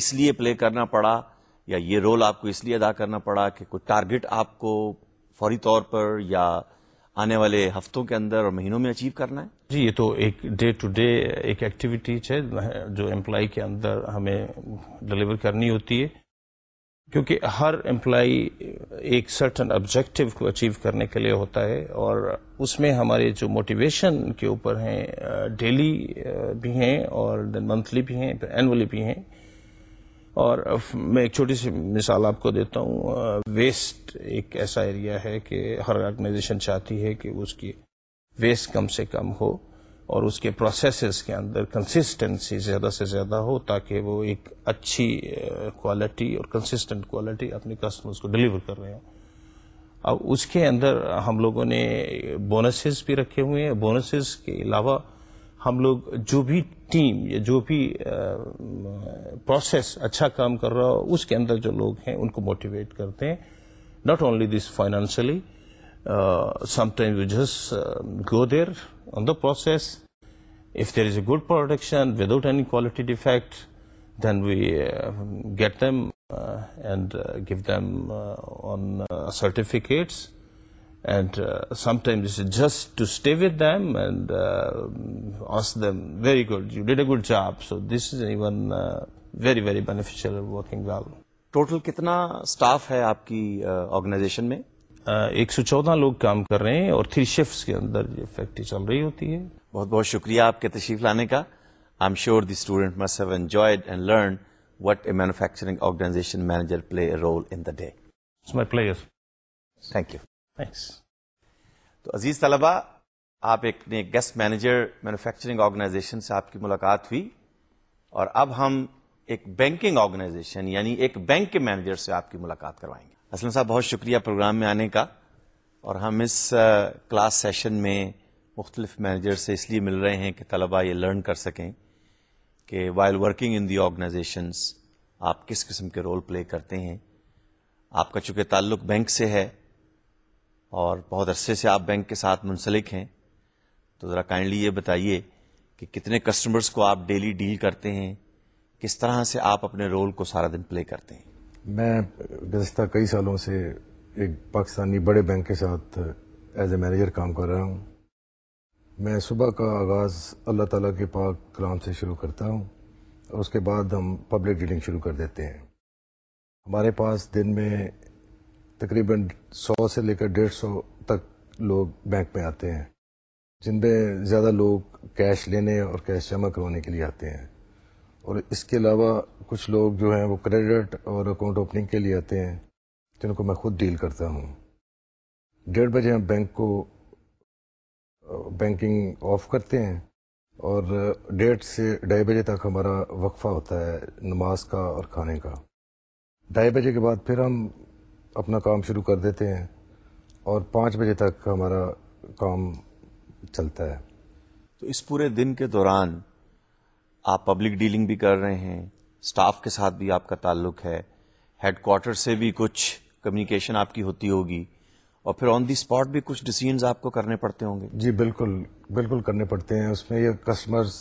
اس لیے پلے کرنا پڑا یا یہ رول آپ کو اس لیے ادا کرنا پڑا کہ کوئی ٹارگٹ آپ کو فوری طور پر یا آنے والے ہفتوں کے اندر اور مہینوں میں اچیو کرنا ہے جی یہ تو ایک ڈے ٹو ڈے ایک ایکٹیویٹی ہے جو امپلائی کے اندر ہمیں ڈلیور کرنی ہوتی ہے کیونکہ ہر امپلائی ایک سرٹن آبجیکٹو کو اچیو کرنے کے لیے ہوتا ہے اور اس میں ہمارے جو موٹیویشن کے اوپر ہیں ڈیلی uh, uh, بھی ہیں اور دین منتھلی بھی ہیں پھر اینولی بھی ہیں اور میں ایک چھوٹی سی مثال آپ کو دیتا ہوں ویسٹ ایک ایسا ایریا ہے کہ ہر آرگنائزیشن چاہتی ہے کہ اس کی ویسٹ کم سے کم ہو اور اس کے پروسیسز کے اندر کنسسٹنسی زیادہ سے زیادہ ہو تاکہ وہ ایک اچھی کوالٹی اور کنسسٹنٹ کوالٹی اپنے کسٹمرس کو ڈلیور کر رہے ہوں اب اس کے اندر ہم لوگوں نے بونسز بھی رکھے ہوئے ہیں بونسز کے علاوہ ہم لوگ جو بھی ٹیم یا جو بھی پروسیس اچھا کام کر رہا ہو اس کے اندر جو لوگ ہیں ان کو موٹیویٹ کرتے ہیں not only this financially some time you just go there on the process of there is a good production without any quality defect then we get them and give them on certificates and sometime this is just to stay with and very good a God very total کتنا staff ہے آپ کی organization میں ایک سو چودہ لوگ کام کر رہے ہیں اور تھری شفٹس کے اندر یہ فیکٹری چل رہی ہوتی ہے بہت بہت شکریہ آپ کے تشریف لانے کا I am sure the student a manufacturing organisation manager play thank you تو عزیز طلبا آپ ایک گیسٹ مینیجر مینوفیکچرنگ آرگنائزیشن سے آپ کی ملاقات ہوئی اور اب ہم ایک بینکنگ آرگنائزیشن یعنی ایک بینک کے مینیجر سے آپ کی ملاقات کروائیں گے اسلم صاحب بہت شکریہ پروگرام میں آنے کا اور ہم اس کلاس سیشن میں مختلف مینیجر سے اس لیے مل رہے ہیں کہ طلبا یہ لرن کر سکیں کہ while working in the organizations آپ کس قسم کے رول پلے کرتے ہیں آپ کا چونکہ تعلق بینک سے ہے اور بہت عرصے سے آپ بینک کے ساتھ منسلک ہیں تو ذرا کائنڈلی یہ بتائیے کہ کتنے کسٹمرز کو آپ ڈیلی ڈیل کرتے ہیں کس طرح سے آپ اپنے رول کو سارا دن پلے کرتے ہیں میں گزشتہ کئی سالوں سے ایک پاکستانی بڑے بینک کے ساتھ ایز اے مینیجر کام کر رہا ہوں میں صبح کا آغاز اللہ تعالیٰ کے پاک کلام سے شروع کرتا ہوں اور اس کے بعد ہم پبلک ڈیلنگ شروع کر دیتے ہیں ہمارے پاس دن میں تقریباً سو سے لے کر ڈیڑھ سو تک لوگ بینک میں آتے ہیں جن میں زیادہ لوگ کیش لینے اور کیش جمع کروانے کے لیے آتے ہیں اور اس کے علاوہ کچھ لوگ جو ہیں وہ کریڈٹ اور اکاؤنٹ اوپننگ کے لیے آتے ہیں جن کو میں خود ڈیل کرتا ہوں ڈیڑھ بجے ہم بینک کو بینکنگ آف کرتے ہیں اور ڈیڑھ سے ڈھائی بجے تک ہمارا وقفہ ہوتا ہے نماز کا اور کھانے کا ڈھائی بجے کے بعد پھر ہم اپنا کام شروع کر دیتے ہیں اور پانچ بجے تک ہمارا کام چلتا ہے تو اس پورے دن کے دوران آپ پبلک ڈیلنگ بھی کر رہے ہیں اسٹاف کے ساتھ بھی آپ کا تعلق ہے ہیڈ کوارٹر سے بھی کچھ کمیونیکیشن آپ کی ہوتی ہوگی اور پھر آن دی اسپاٹ بھی کچھ ڈسیزنس آپ کو کرنے پڑتے ہوں گے جی بالکل بالکل کرنے پڑتے ہیں اس میں یہ کسٹمرز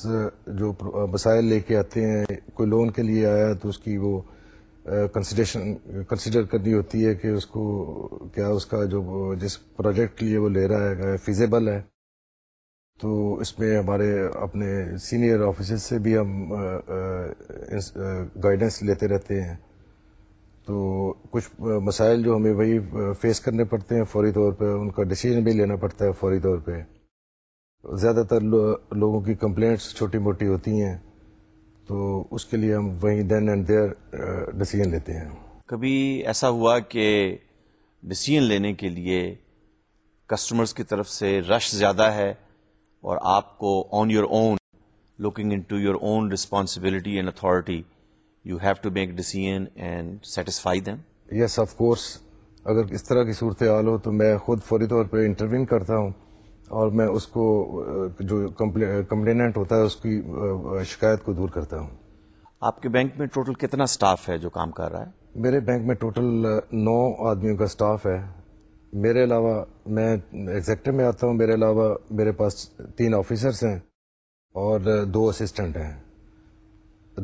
جو مسائل لے کے آتے ہیں کوئی لون کے لیے آیا تو اس کی وہ کنسیڈریشن کنسیڈر کرنی ہوتی ہے کہ اس کو کیا اس کا جو جس پروجیکٹ لیے وہ لے رہا ہے فیزیبل ہے تو اس میں ہمارے اپنے سینئر آفیسر سے بھی ہم گائیڈنس لیتے رہتے ہیں تو کچھ مسائل جو ہمیں وہی فیس کرنے پڑتے ہیں فوری طور پہ ان کا ڈیسیزن بھی لینا پڑتا ہے فوری طور پہ زیادہ تر لوگوں کی کمپلینٹس چھوٹی موٹی ہوتی ہیں تو اس کے لیے ہم وہیں دین اینڈ دیئر ڈسیزن لیتے ہیں کبھی ایسا ہوا کہ ڈسیزن لینے کے لیے کسٹمرز کی طرف سے رش زیادہ ہے اور آپ کو on your own looking into your own responsibility and authority you have to make and satisfy them yes of course اگر اس طرح کی صورتحال ہو تو میں خود فوری طور پہ انٹرویو کرتا ہوں اور میں اس کو جو کمپلیننٹ ہوتا ہے اس کی شکایت کو دور کرتا ہوں آپ کے بینک میں ٹوٹل کتنا سٹاف ہے جو کام کر رہا ہے میرے بینک میں ٹوٹل نو آدمیوں کا سٹاف ہے میرے علاوہ علاوہ میں میں آتا ہوں میرے میرے پاس تین آفیسرس ہیں اور دو اسسٹنٹ ہیں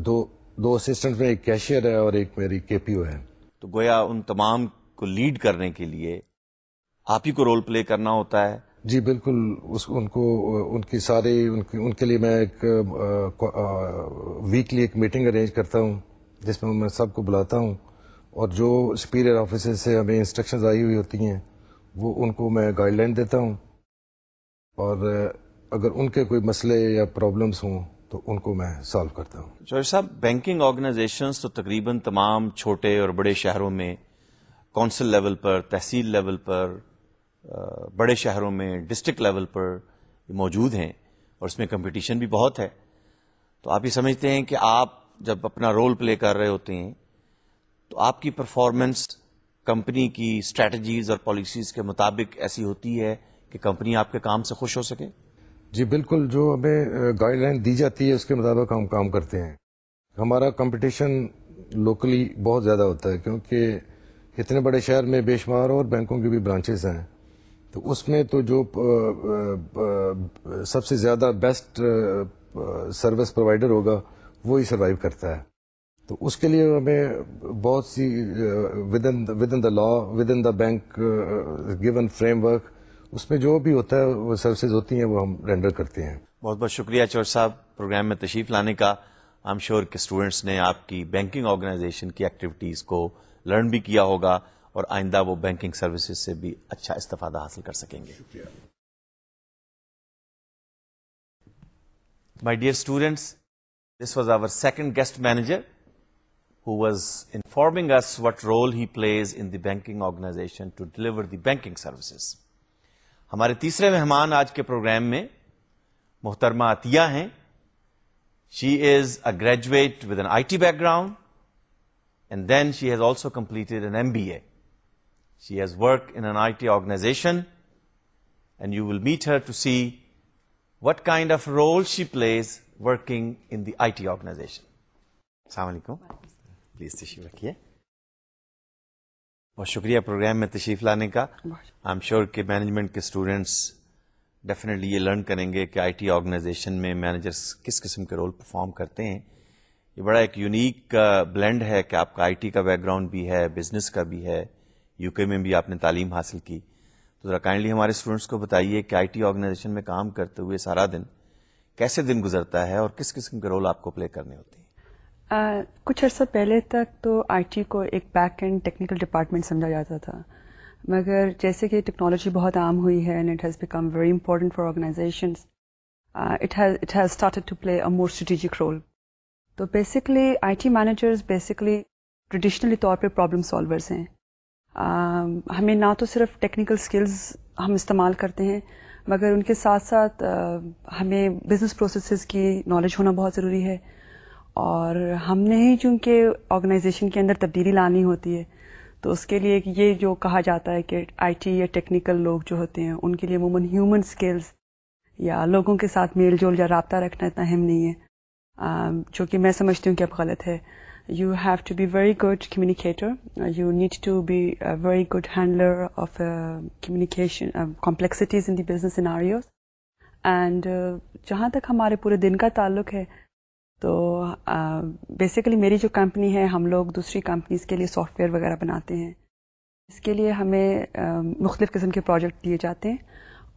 دو اسسٹنٹ میں ایک کیشیئر ہے اور ایک میری کے پی او ہے تو گویا ان تمام کو لیڈ کرنے کے لیے آپ ہی کو رول پلے کرنا ہوتا ہے جی بالکل اس ان کو ان کی ساری ان کی ان کے لیے میں ایک ویکلی ایک میٹنگ ارینج کرتا ہوں جس میں میں سب کو بلاتا ہوں اور جو سپیریئر آفیسر سے ہمیں انسٹرکشنز آئی ہوئی ہوتی ہیں وہ ان کو میں گائیڈ لائن دیتا ہوں اور اگر ان کے کوئی مسئلے یا پرابلمس ہوں تو ان کو میں سالو کرتا ہوں جوہر صاحب بینکنگ آرگنائزیشنس تو تقریباً تمام چھوٹے اور بڑے شہروں میں کونسل لیول پر تحصیل لیول پر بڑے شہروں میں ڈسٹرکٹ لیول پر موجود ہیں اور اس میں کمپٹیشن بھی بہت ہے تو آپ یہ سمجھتے ہیں کہ آپ جب اپنا رول پلے کر رہے ہوتے ہیں تو آپ کی پرفارمنس کمپنی کی اسٹریٹجیز اور پالیسیز کے مطابق ایسی ہوتی ہے کہ کمپنی آپ کے کام سے خوش ہو سکے جی بالکل جو ہمیں گائیڈ لائن دی جاتی ہے اس کے مطابق ہم کام کرتے ہیں ہمارا کمپٹیشن لوکلی بہت زیادہ ہوتا ہے کیونکہ اتنے بڑے شہر میں بے شمار اور بینکوں کی بھی برانچز ہیں تو اس میں تو جو سب سے زیادہ بیسٹ سروس پرووائڈر ہوگا وہی سروائیو کرتا ہے تو اس کے لیے ہمیں بہت سی within the law within the bank given framework اس میں جو بھی ہوتا ہے وہ سروسز ہوتی ہیں وہ ہم رینڈر کرتے ہیں بہت بہت شکریہ چور صاحب پروگرام میں تشریف لانے کا ہم شور کے اسٹوڈینٹس نے آپ کی بینکنگ آرگنائزیشن کی ایکٹیویٹیز کو لرن بھی کیا ہوگا اور آئندہ وہ بینکنگ سروسز سے بھی اچھا استفادہ حاصل کر سکیں گے my dear students this was our second guest manager who was informing us what role he plays in the banking organisation to deliver the banking services ہمارے تیسرے مہمان آج کے پروگرام میں محترمہ عطیہ ہیں she is a graduate with an I T background and then she has also completed an M B A she's work in organisation to see what kind of role she plays working in the I T organisation السلام علیکم please تشریف رکھیے بہت شکریہ programme میں تشریف لانے کا آئی ایم شیور کہ مینجمنٹ کے اسٹوڈینٹس ڈیفینیٹلی یہ لرن کریں گے کہ آئی ٹی آرگنائزیشن میں مینیجر کس قسم کے رول پرفارم کرتے ہیں یہ بڑا ایک یونیک بلینڈ ہے کہ آپ کا آئی ٹی کا بیک گراؤنڈ بھی ہے بزنس کا بھی ہے یو کے میں بھی آپ نے تعلیم حاصل کی تو ذرا کائنڈلی ہمارے اسٹوڈنٹس کو بتائیے کہ آئی ٹی آرگنائزیشن میں کام کرتے ہوئے سارا دن کیسے دن گزرتا ہے اور کس قسم کے رول آپ کو پلے کرنے ہوتے ہیں کچھ عرصہ پہلے تک تو آئی ٹی کو ایک بیک اینڈ ٹیکنیکل ڈپارٹمنٹ سمجھا جاتا تھا مگر جیسے کہ ٹیکنالوجی بہت عام ہوئی ہے and it it has has become very important for organisations started to play a more strategic role تو basically I T managers basically traditionally طور پہ پرابلم سالورس ہیں ہمیں نہ تو صرف ٹیکنیکل اسکلز ہم استعمال کرتے ہیں مگر ان کے ساتھ ساتھ ہمیں بزنس پروسیسز کی نالج ہونا بہت ضروری ہے اور ہم نے ہی چونکہ آرگنائزیشن کے اندر تبدیلی لانی ہوتی ہے تو اس کے لیے یہ جو کہا جاتا ہے کہ آئی ٹی یا ٹیکنیکل لوگ جو ہوتے ہیں ان کے لیے عموماً ہیومن اسکلز یا لوگوں کے ساتھ میل جول یا رابطہ رکھنا اتنا اہم نہیں ہے جو کہ میں سمجھتی ہوں کہ اب غلط ہے you have to be very good communicator you need to be very good handler of communication complexities in the business scenarios and جہاں تک ہمارے پورے دن کا تعلق ہے تو بیسیکلی میری جو کمپنی ہے ہم لوگ دوسری کمپنیز کے لیے سافٹ ویئر وغیرہ بناتے ہیں اس کے لیے ہمیں مختلف قسم کے پروجیکٹ دیے جاتے ہیں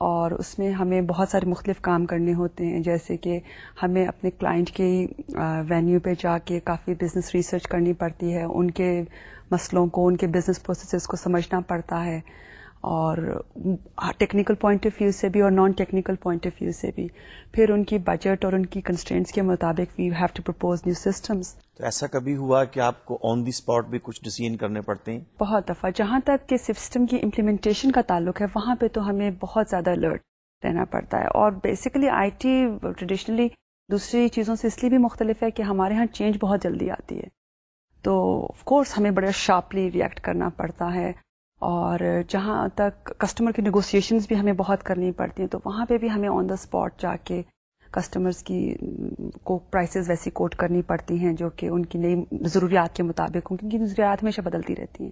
اور اس میں ہمیں بہت سارے مختلف کام کرنے ہوتے ہیں جیسے کہ ہمیں اپنے کلائنٹ کے وینیو پہ جا کے کافی بزنس ریسرچ کرنی پڑتی ہے ان کے مسئلوں کو ان کے بزنس پروسیسز کو سمجھنا پڑتا ہے اور ٹیکنیکل پوائنٹ آف ویو سے بھی اور non technical point of view سے بھی پھر ان کی بجٹ اور ان کی کنسٹرینٹس کے مطابق we have to propose new systems تو ایسا کبھی ہوا کہ آپ کو آن دی اسپاٹ بھی کچھ ڈیسیزن کرنے پڑتے ہیں بہت دفعہ جہاں تک کہ سسٹم کی امپلیمنٹیشن کا تعلق ہے وہاں پہ تو ہمیں بہت زیادہ الرٹ رہنا پڑتا ہے اور بیسیکلی آئی ٹی ٹریڈیشنلی دوسری چیزوں سے اس لیے بھی مختلف ہے کہ ہمارے ہاں چینج بہت جلدی آتی ہے تو آف کورس ہمیں بڑا شارپلی ریئیکٹ کرنا پڑتا ہے اور جہاں تک کسٹمر کی نیگوسیشنز بھی ہمیں بہت کرنی پڑتی ہیں تو وہاں پہ بھی ہمیں آن دا اسپاٹ جا کے کسٹمرز کی کو پرائسز ویسی کوٹ کرنی پڑتی ہیں جو کہ ان کی نئی ضروریات کے مطابق ہوں کیونکہ ضروریات ہمیشہ بدلتی رہتی ہیں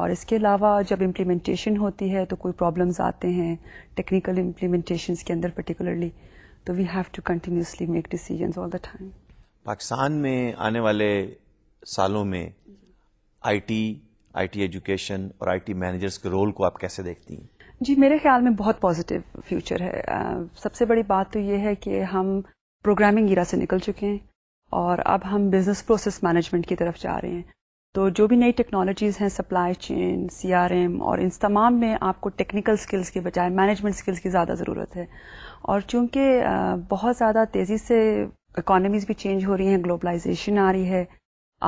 اور اس کے علاوہ جب امپلیمنٹیشن ہوتی ہے تو کوئی پرابلمز آتے ہیں ٹیکنیکل امپلیمنٹیشنس کے اندر پرٹیکولرلی تو we have to continuously make decisions all the time Pakistan میں آنے والے سالوں میں I T I T education اور آئی ٹی مینیجرس کے رول کو آپ کیسے دیکھتی ہیں جی میرے خیال میں بہت پازیٹیو فیوچر ہے سب سے بڑی بات تو یہ ہے کہ ہم پروگرامنگ ایرا سے نکل چکے ہیں اور اب ہم بزنس پروسیس مینجمنٹ کی طرف جا رہے ہیں تو جو بھی نئی ٹیکنالوجیز ہیں supply chain C R M اور ان تمام میں آپ کو ٹیکنیکل سکلز کے بجائے مینجمنٹ سکلز کی زیادہ ضرورت ہے اور چونکہ بہت زیادہ تیزی سے اکانومیز بھی چینج ہو رہی ہیں گلوبلائزیشن آ رہی ہے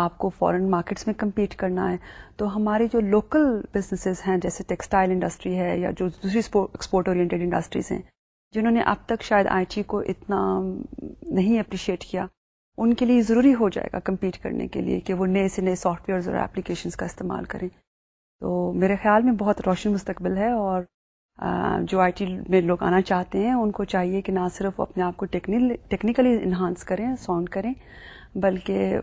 آپ کو فورن مارکیٹس میں کمپیٹ کرنا ہے تو ہماری جو لوکل بزنسز ہیں جیسے ٹیکسٹائل انڈسٹری ہے یا جو دوسری ایکسپورٹ اورینٹیڈ انڈسٹریز ہیں جنہوں نے اب تک شاید آئی ٹی کو اتنا نہیں اپریشیٹ کیا ان کے لیے ضروری ہو جائے گا کمپیٹ کرنے کے لیے کہ وہ نئے سے نئے سافٹ ویئرز اور اپلیکیشنز کا استعمال کریں تو میرے خیال میں بہت روشن مستقبل ہے اور جو آئی ٹی میں لوگ آنا چاہتے ہیں ان کو چاہیے کہ نہ صرف اپنے آپ کو ٹیکنیکلی انہانس کریں ساؤنڈ کریں بلکہ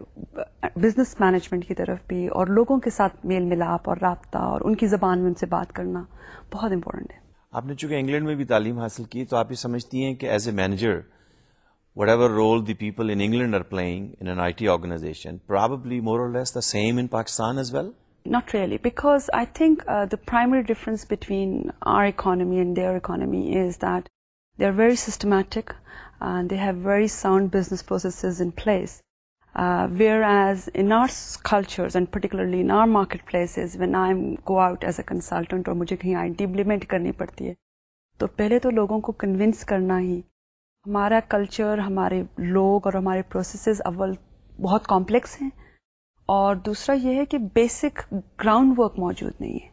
بزنس مینجمنٹ کی طرف بھی اور لوگوں کے ساتھ میل ملاپ اور رابطہ اور ان کی زبان میں ان سے بات کرنا بہت امپورٹنٹ ہے آپ نے چونکہ انگلینڈ میں بھی تعلیم حاصل کی تو آپ یہ سمجھتی ہیں کہ as a manager whatever role the people in in in England are playing in I T organisation probably more or less the same Pakistan as well not really because I think the primary difference between our economy economy and there is that they are very systematic they have very sound business processes in place whereas in ours cultures and particularly in our market places when I am go out as a consultant اور مجھے کہیں آئیں ڈبلیمنٹ کرنی پڑتی ہے تو پہلے تو لوگوں کو کنونس کرنا ہی ہمارا کلچر ہمارے لوگ اور ہمارے پروسیسز اول بہت کمپلیکس ہیں اور دوسرا یہ ہے کہ بیسک گراؤنڈ ورک موجود نہیں ہے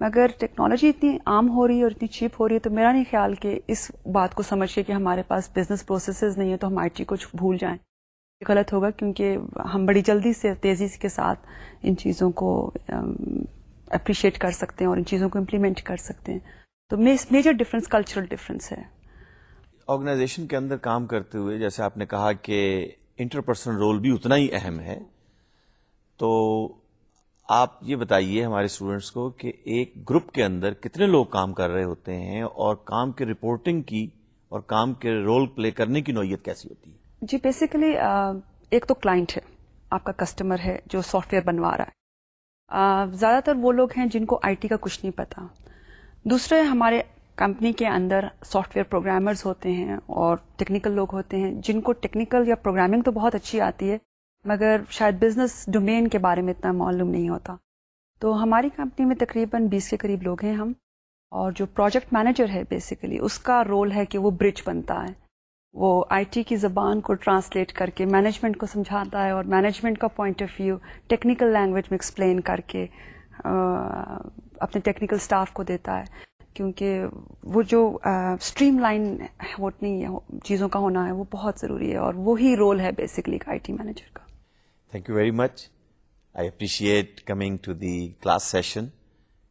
مگر ٹیکنالوجی اتنی عام ہو رہی ہے اور اتنی چیپ ہو رہی ہے تو میرا نہیں خیال کہ اس بات کو سمجھ کے کہ ہمارے پاس بزنس پروسیسز نہیں ہے تو ہم آئی ٹی کچھ بھول جائیں یہ غلط ہوگا کیونکہ ہم بڑی جلدی سے تیزی کے ساتھ ان چیزوں کو اپریشیٹ کر سکتے ہیں اور ان چیزوں کو امپلیمنٹ کر سکتے ہیں تو میجر ڈفرینس کلچرل ڈفرنس ہے آرگنائزیشن کے اندر کام کرتے ہوئے جیسے آپ نے کہا کہ انٹرپرسنل رول بھی اتنا ہی اہم ہے تو آپ یہ بتائیے ہمارے اسٹوڈینٹس کو کہ ایک گروپ کے اندر کتنے لوگ کام کر رہے ہوتے ہیں اور کام کے رپورٹنگ کی اور کام کے رول پلے کرنے کی نوعیت کیسی ہوتی ہے جی بیسیکلی ایک تو کلائنٹ ہے آپ کا کسٹمر ہے جو سافٹ ویئر بنوا رہا ہے زیادہ تر وہ لوگ ہیں جن کو آئی ٹی کا کچھ نہیں پتا دوسرے ہمارے کمپنی کے اندر سافٹ ویئر پروگرامرز ہوتے ہیں اور ٹیکنیکل لوگ ہوتے ہیں جن کو ٹیکنیکل یا پروگرامنگ تو بہت اچھی آتی ہے مگر شاید بزنس ڈومین کے بارے میں اتنا معلوم نہیں ہوتا تو ہماری کمپنی میں تقریباً بیس کے قریب لوگ ہیں ہم اور جو پروجیکٹ مینیجر ہے بیسیکلی اس کا رول ہے کہ وہ برج بنتا ہے وہ آئی ٹی کی زبان کو ٹرانسلیٹ کر کے مینجمنٹ کو سمجھاتا ہے اور مینجمنٹ کا point of view technical language میں ایکسپلین کر کے اپنے ٹیکنیکل سٹاف کو دیتا ہے کیونکہ وہ جو اسٹریم لائن ہوتی چیزوں کا ہونا ہے وہ بہت ضروری ہے اور وہی رول ہے بیسکلی آئی ٹی مینیجر کا thank you very much I appreciate coming to the class session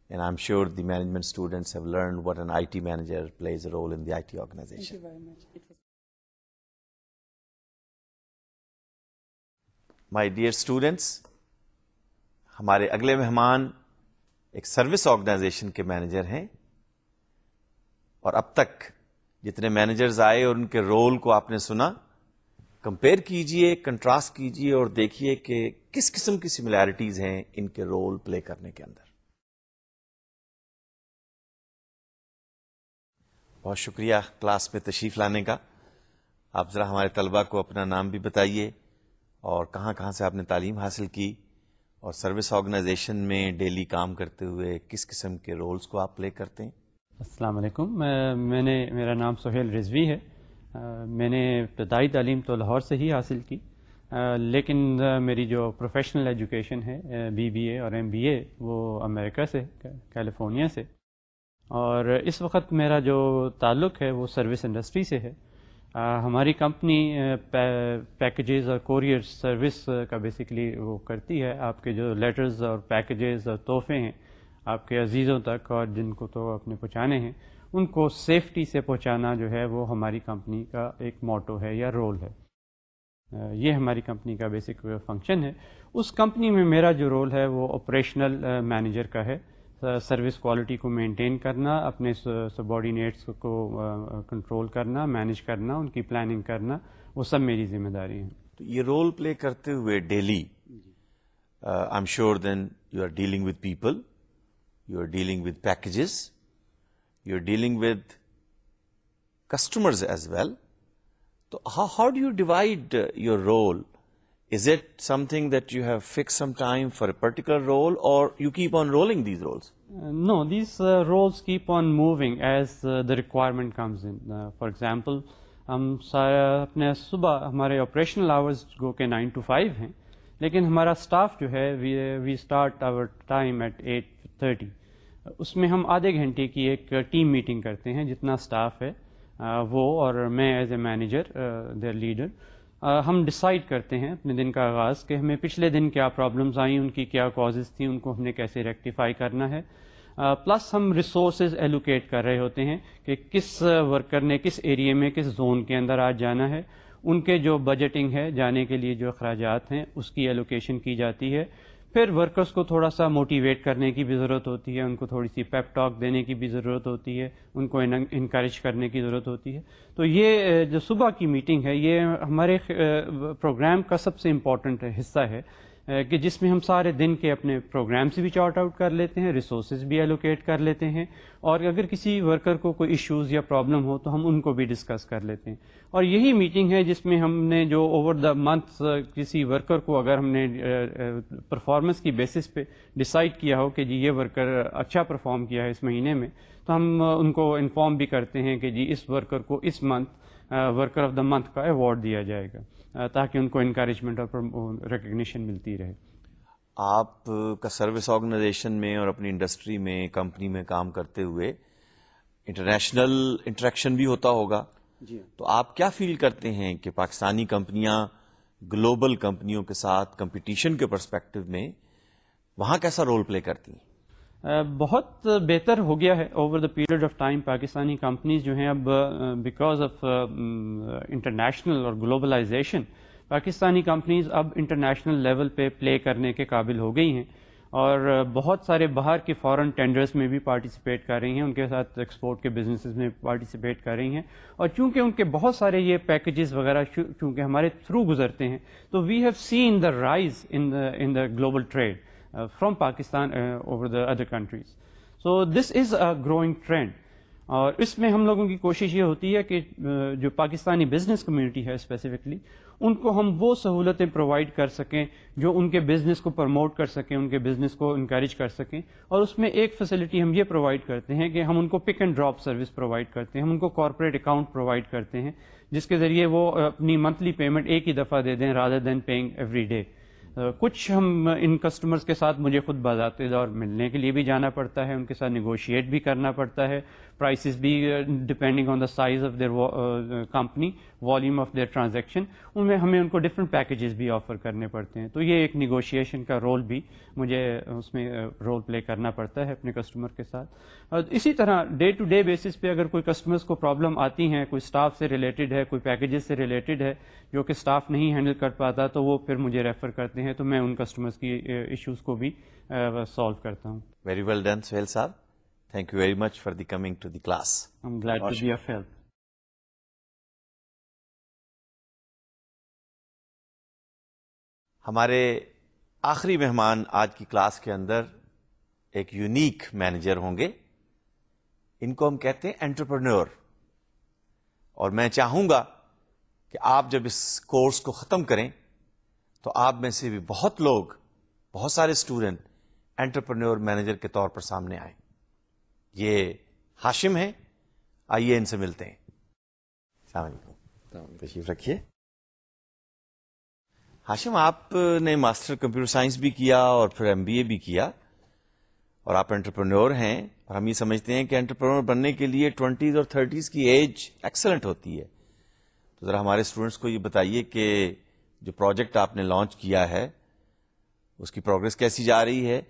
and I am sure the management students have learn what an I T manager plays a role in the I T organisation my dear students ہمارے اگلے مہمان ایک service organization کے manager ہیں اور اب تک جتنے مینیجرز آئے اور ان کے رول کو آپ نے سنا کمپیئر کیجئے کنٹراسٹ کیجئے اور دیکھیے کہ کس قسم کی سملیرٹیز ہیں ان کے رول پلے کرنے کے اندر بہت شکریہ کلاس میں تشریف لانے کا آپ ذرا ہمارے طلبہ کو اپنا نام بھی بتائیے اور کہاں کہاں سے آپ نے تعلیم حاصل کی اور سروس آرگنائزیشن میں ڈیلی کام کرتے ہوئے کس قسم کے رولز کو آپ پلے کرتے ہیں السلام علیکم میں نے میرا نام سہیل رضوی ہے میں نے ابتدائی تعلیم تو لاہور سے ہی حاصل کی لیکن میری جو پروفیشنل ایجوکیشن ہے بی بی اے اور ایم بی اے وہ امریکہ سے کیلیفورنیا سے اور اس وقت میرا جو تعلق ہے وہ سروس انڈسٹری سے ہے ہماری کمپنی پیکجز اور کوریئر سروس کا بیسکلی وہ کرتی ہے آپ کے جو لیٹرز اور پیکیجز اور تحفے ہیں آپ کے عزیزوں تک اور جن کو تو آپ نے پہنچانے ہیں ان کو سیفٹی سے پہنچانا جو ہے وہ ہماری کمپنی کا ایک موٹو ہے یا رول ہے یہ ہماری کمپنی کا بیسک فنکشن ہے اس کمپنی میں میرا جو رول ہے وہ آپریشنل مینیجر کا ہے سروس کوالٹی کو مینٹین کرنا اپنے سبارڈینیٹس کو کنٹرول کرنا مینج کرنا ان کی پلاننگ کرنا وہ سب میری ذمہ داری ہے تو یہ رول پلے کرتے ہوئے daily I am sure then you are dealing with people you are dealing with packages you are dealing with customers as well تو how do you divide your role for uh, uh, uh, example, ہم سارا اپنے صبح ہمارے operational hours گو کے to five ہیں لیکن ہمارا اسٹاف جو ہے we start our time at eight thirty اس میں ہم آدھے گھنٹے کی ایک ٹیم میٹنگ کرتے ہیں جتنا اسٹاف ہے وہ اور میں as a manager their leader ہم ڈسائڈ کرتے ہیں اپنے دن کا آغاز کہ ہمیں پچھلے دن کیا پرابلمز آئیں ان کی کیا کازز تھیں ان کو ہم نے کیسے ریکٹیفائی کرنا ہے پلس ہم ریسورسز ایلوکیٹ کر رہے ہوتے ہیں کہ کس ورکر نے کس ایریے میں کس زون کے اندر آج جانا ہے ان کے جو بجٹنگ ہے جانے کے لیے جو اخراجات ہیں اس کی ایلوکیشن کی جاتی ہے پھر ورکرس کو تھوڑا سا موٹیویٹ کرنے کی بھی ضرورت ہوتی ہے ان کو تھوڑی سی پیپ ٹاک دینے کی بھی ضرورت ہوتی ہے ان کو انکریج کرنے کی ضرورت ہوتی ہے تو یہ جو صبح کی میٹنگ ہے یہ ہمارے پروگرام کا سب سے امپورٹنٹ حصہ ہے کہ جس میں ہم سارے دن کے اپنے پروگرامس بھی چارٹ آؤٹ کر لیتے ہیں ریسورسز بھی ایلوکیٹ کر لیتے ہیں اور اگر کسی ورکر کو کوئی ایشوز یا پرابلم ہو تو ہم ان کو بھی ڈسکس کر لیتے ہیں اور یہی میٹنگ ہے جس میں ہم نے جو اوور دا منتھ کسی ورکر کو اگر ہم نے پرفارمنس کی بیسس پہ ڈیسائڈ کیا ہو کہ جی یہ ورکر اچھا پرفارم کیا ہے اس مہینے میں تو ہم ان کو انفارم بھی کرتے ہیں کہ جی اس ورکر کو اس month worker of the month کا ایوارڈ دیا جائے گا تاکہ ان کو انکریجمنٹ اور ریکگنیشن ملتی رہے آپ کا سروس آرگنائزیشن میں اور اپنی انڈسٹری میں کمپنی میں کام کرتے ہوئے انٹرنیشنل انٹریکشن بھی ہوتا ہوگا جی تو آپ کیا فیل کرتے ہیں کہ پاکستانی کمپنیاں گلوبل کمپنیوں کے ساتھ کمپٹیشن کے پرسپیکٹو میں وہاں کیسا رول پلے کرتی ہیں بہت بہتر ہو گیا ہے over the period of time Pakistani companies جو ہیں اب بیکاز آف انٹرنیشنل اور گلوبلائزیشن پاکستانی کمپنیز اب انٹرنیشنل لیول پہ پلے کرنے کے قابل ہو گئی ہیں اور بہت سارے باہر کے فارن ٹینڈرز میں بھی پارٹیسپیٹ کر رہی ہیں ان کے ساتھ ایکسپورٹ کے بزنسز میں پارٹیسپیٹ کر رہی ہیں اور چونکہ ان کے بہت سارے یہ پیکیجز وغیرہ چونکہ ہمارے تھرو گزرتے ہیں تو we have seen the rise in the global trade from Pakistan over the other countries so this is a growing trend اور اس میں ہم لوگوں کی کوشش یہ ہوتی ہے کہ uh, جو پاکستانی بزنس کمیونٹی ہے اسپیسیفکلی ان کو ہم وہ سہولتیں پرووائڈ کر سکیں جو ان کے بزنس کو پروموٹ کر سکیں ان کے بزنس کو انکریج کر سکیں اور اس میں ایک فیسلٹی ہم یہ پرووائڈ کرتے ہیں کہ ہم ان کو pick and drop service provide کرتے ہیں ہم ان کو کارپوریٹ اکاؤنٹ پرووائڈ کرتے ہیں جس کے ذریعے وہ اپنی منتھلی پیمنٹ ایک ہی دفعہ دے دیں rather than paying every day کچھ ہم ان کسٹمرز کے ساتھ مجھے خود بذات دور ملنے کے لیے بھی جانا پڑتا ہے ان کے ساتھ نیگوشیٹ بھی کرنا پڑتا ہے پرائسز بھی depending on the size of their company volume of their transaction ان میں ہمیں ان کو ڈفرینٹ پیکیجز بھی آفر کرنے پڑتے ہیں تو یہ ایک نیگوشیشن کا رول بھی مجھے uh, اس میں رول uh, پلے کرنا پڑتا ہے اپنے کسٹمر کے ساتھ اور اسی طرح ڈے ٹو ڈے بیسس پہ اگر کوئی کسٹمرس کو پرابلم آتی ہیں کوئی اسٹاف سے ریلیٹڈ ہے کوئی پیکیجز سے ریلیٹڈ ہے جو کہ اسٹاف نہیں ہینڈل کر پاتا تو وہ پھر مجھے ریفر کرتے ہیں تو میں ان کسٹمرس کی ایشوز uh, کو بھی سالو کرتا ہوں ویری ویل ڈن سہیل صاحب class. Much for the coming to the class ہمارے آخری مہمان آج کی کلاس کے اندر ایک یونیک مینیجر ہوں گے ان کو ہم کہتے ہیں انٹرپرنور اور میں چاہوں گا کہ آپ جب اس کورس کو ختم کریں تو آپ میں سے بھی بہت لوگ بہت سارے اسٹوڈنٹ انٹرپرنور مینیجر کے طور پر سامنے آئیں یہ ہاشم ہیں آئیے ان سے ملتے ہیں السلام علیکم تشریف رکھیے ہاشم آپ نے ماسٹر کمپیوٹر سائنس بھی کیا اور پھر ایم بی اے بھی کیا اور آپ انٹرپرنور ہیں اور ہم یہ سمجھتے ہیں کہ انٹرپرنور بننے کے لیے ٹوینٹیز اور تھرٹیز کی ایج ایکسلنٹ ہوتی ہے تو ذرا ہمارے اسٹوڈینٹس کو یہ بتائیے کہ جو پروجیکٹ آپ نے لانچ کیا ہے اس کی پروگرس کیسی جا رہی ہے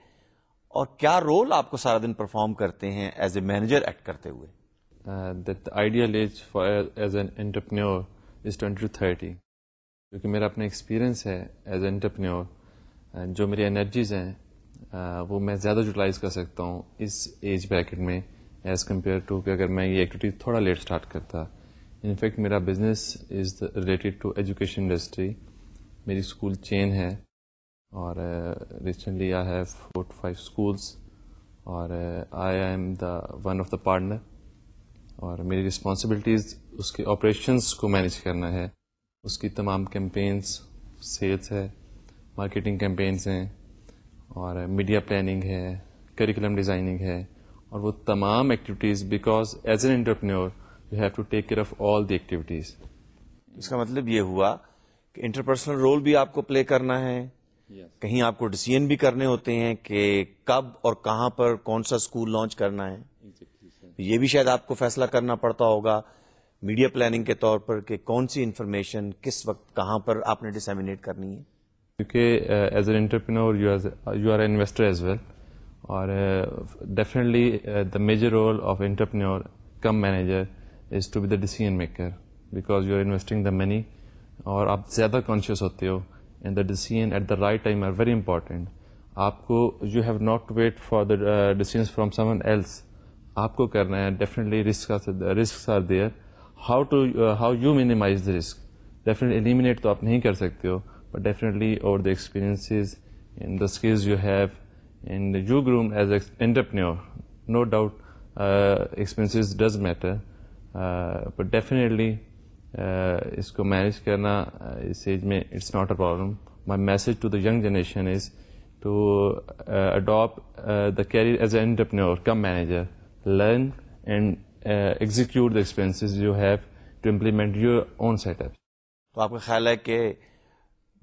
اور کیا رول آپ کو سارا دن پرفارم کرتے ہیں ایز اے مینیجر ایکٹ کرتے ہوئے ideal age for as an entrepreneur is twenty to thirty کیونکہ میرا اپنا ایکسپیرئنس ہے ایز اے انٹرپرینور جو میری انرجیز ہیں وہ میں زیادہ یوٹیلائز کر سکتا ہوں اس ایج بریکٹ میں ایز کمپیئر ٹو کہ اگر میں یہ ایکٹیویٹی تھوڑا لیٹ اسٹارٹ کرتا انفیکٹ میرا business is related to education industry میری اسکول چین ہے اور recently I have four to five schools اور I am the one of the partner اور میری رسپانسبلٹیز اس کے آپریشنس کو مینیج کرنا ہے اس کی تمام کیمپینس سیلس ہے مارکیٹنگ کیمپینس ہیں اور میڈیا پلاننگ ہے کریکولم ڈیزائننگ ہے اور وہ تمام activities because as an entrepreneur you have to take care of all the activities اس کا مطلب یہ ہوا کہ انٹرپرسنل رول بھی آپ کو پلے کرنا ہے کہیں آپ کو ڈسیزن بھی کرنے ہوتے ہیں کہ کب اور کہاں پر کون سا اسکول لانچ کرنا ہے یہ بھی شاید آپ کو فیصلہ کرنا پڑتا ہوگا میڈیا پلاننگ کے طور پر کہ کون سی انفارمیشن کس وقت کہاں پر آپ نے ڈسمینیٹ کرنی ہے کیونکہ as entrepreneur you are investor as well اور definitely the major role of entrepreneur cum manager is to be the the maker because you are investing money اور آپ زیادہ کانشیس ہوتے ہو and decisions at the right time are very important آپ کو you have not wait for decision آپ کو کرنا ہے آپ نہیں کر سکتے ہو بٹ بٹ ڈیفینیٹلی Uh, اس کو مینیج کرنا uh, اس ایج میں it's not a problem my message to the young generation is to adapt have to implement your own set up تو آپ کا خیال ہے کہ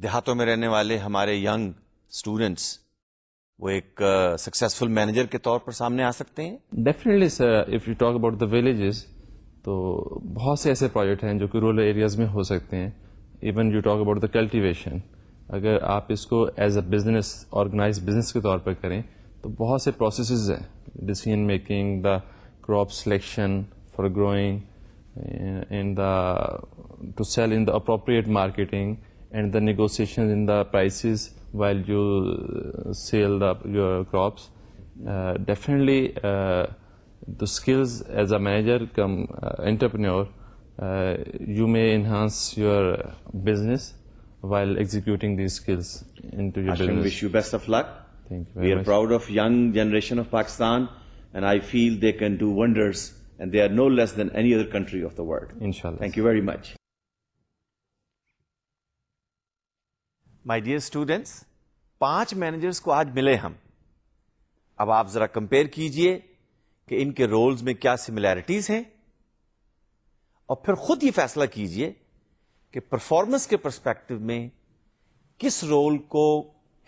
دیہاتوں میں رہنے والے ہمارے یگ اسٹوڈینٹس وہ ایک سکسیزفل uh, مینیجر کے طور پر سامنے آ سکتے ہیں definitely sir if you talk about the villages تو بہت سے ایسے پروجیکٹ ہیں جو کہ رورل ایریاز میں ہو سکتے ہیں even you talk about the cultivation اگر آپ اس کو as a business organise business کے طور پر کریں تو بہت سے پروسیسز ہیں decision making the crop selection for growing in the to sell in the appropriate marketing and the negotiation in the prices while you sell the your crops skills as a manager cum entrepreneur you may enhance your business while ایگزیکس waste of looking generation students پانچ managers کو آج ملے ہم اب آپ ذرا compare کیجئے کہ ان کے رولز میں کیا سملیرٹیز ہیں اور پھر خود یہ فیصلہ کیجئے کہ پرفارمنس کے پرسپیکٹو میں کس رول کو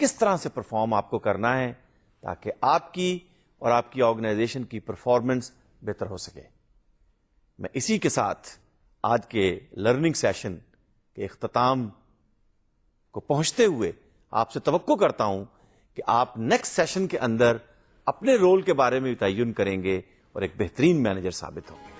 کس طرح سے پرفارم آپ کو کرنا ہے تاکہ آپ کی اور آپ کی آرگنائزیشن کی پرفارمنس بہتر ہو سکے میں اسی کے ساتھ آج کے لرننگ سیشن کے اختتام کو پہنچتے ہوئے آپ سے توقع کرتا ہوں کہ آپ نیکسٹ سیشن کے اندر اپنے رول کے بارے میں تعین کریں گے اور ایک بہترین مینیجر ثابت ہوں گے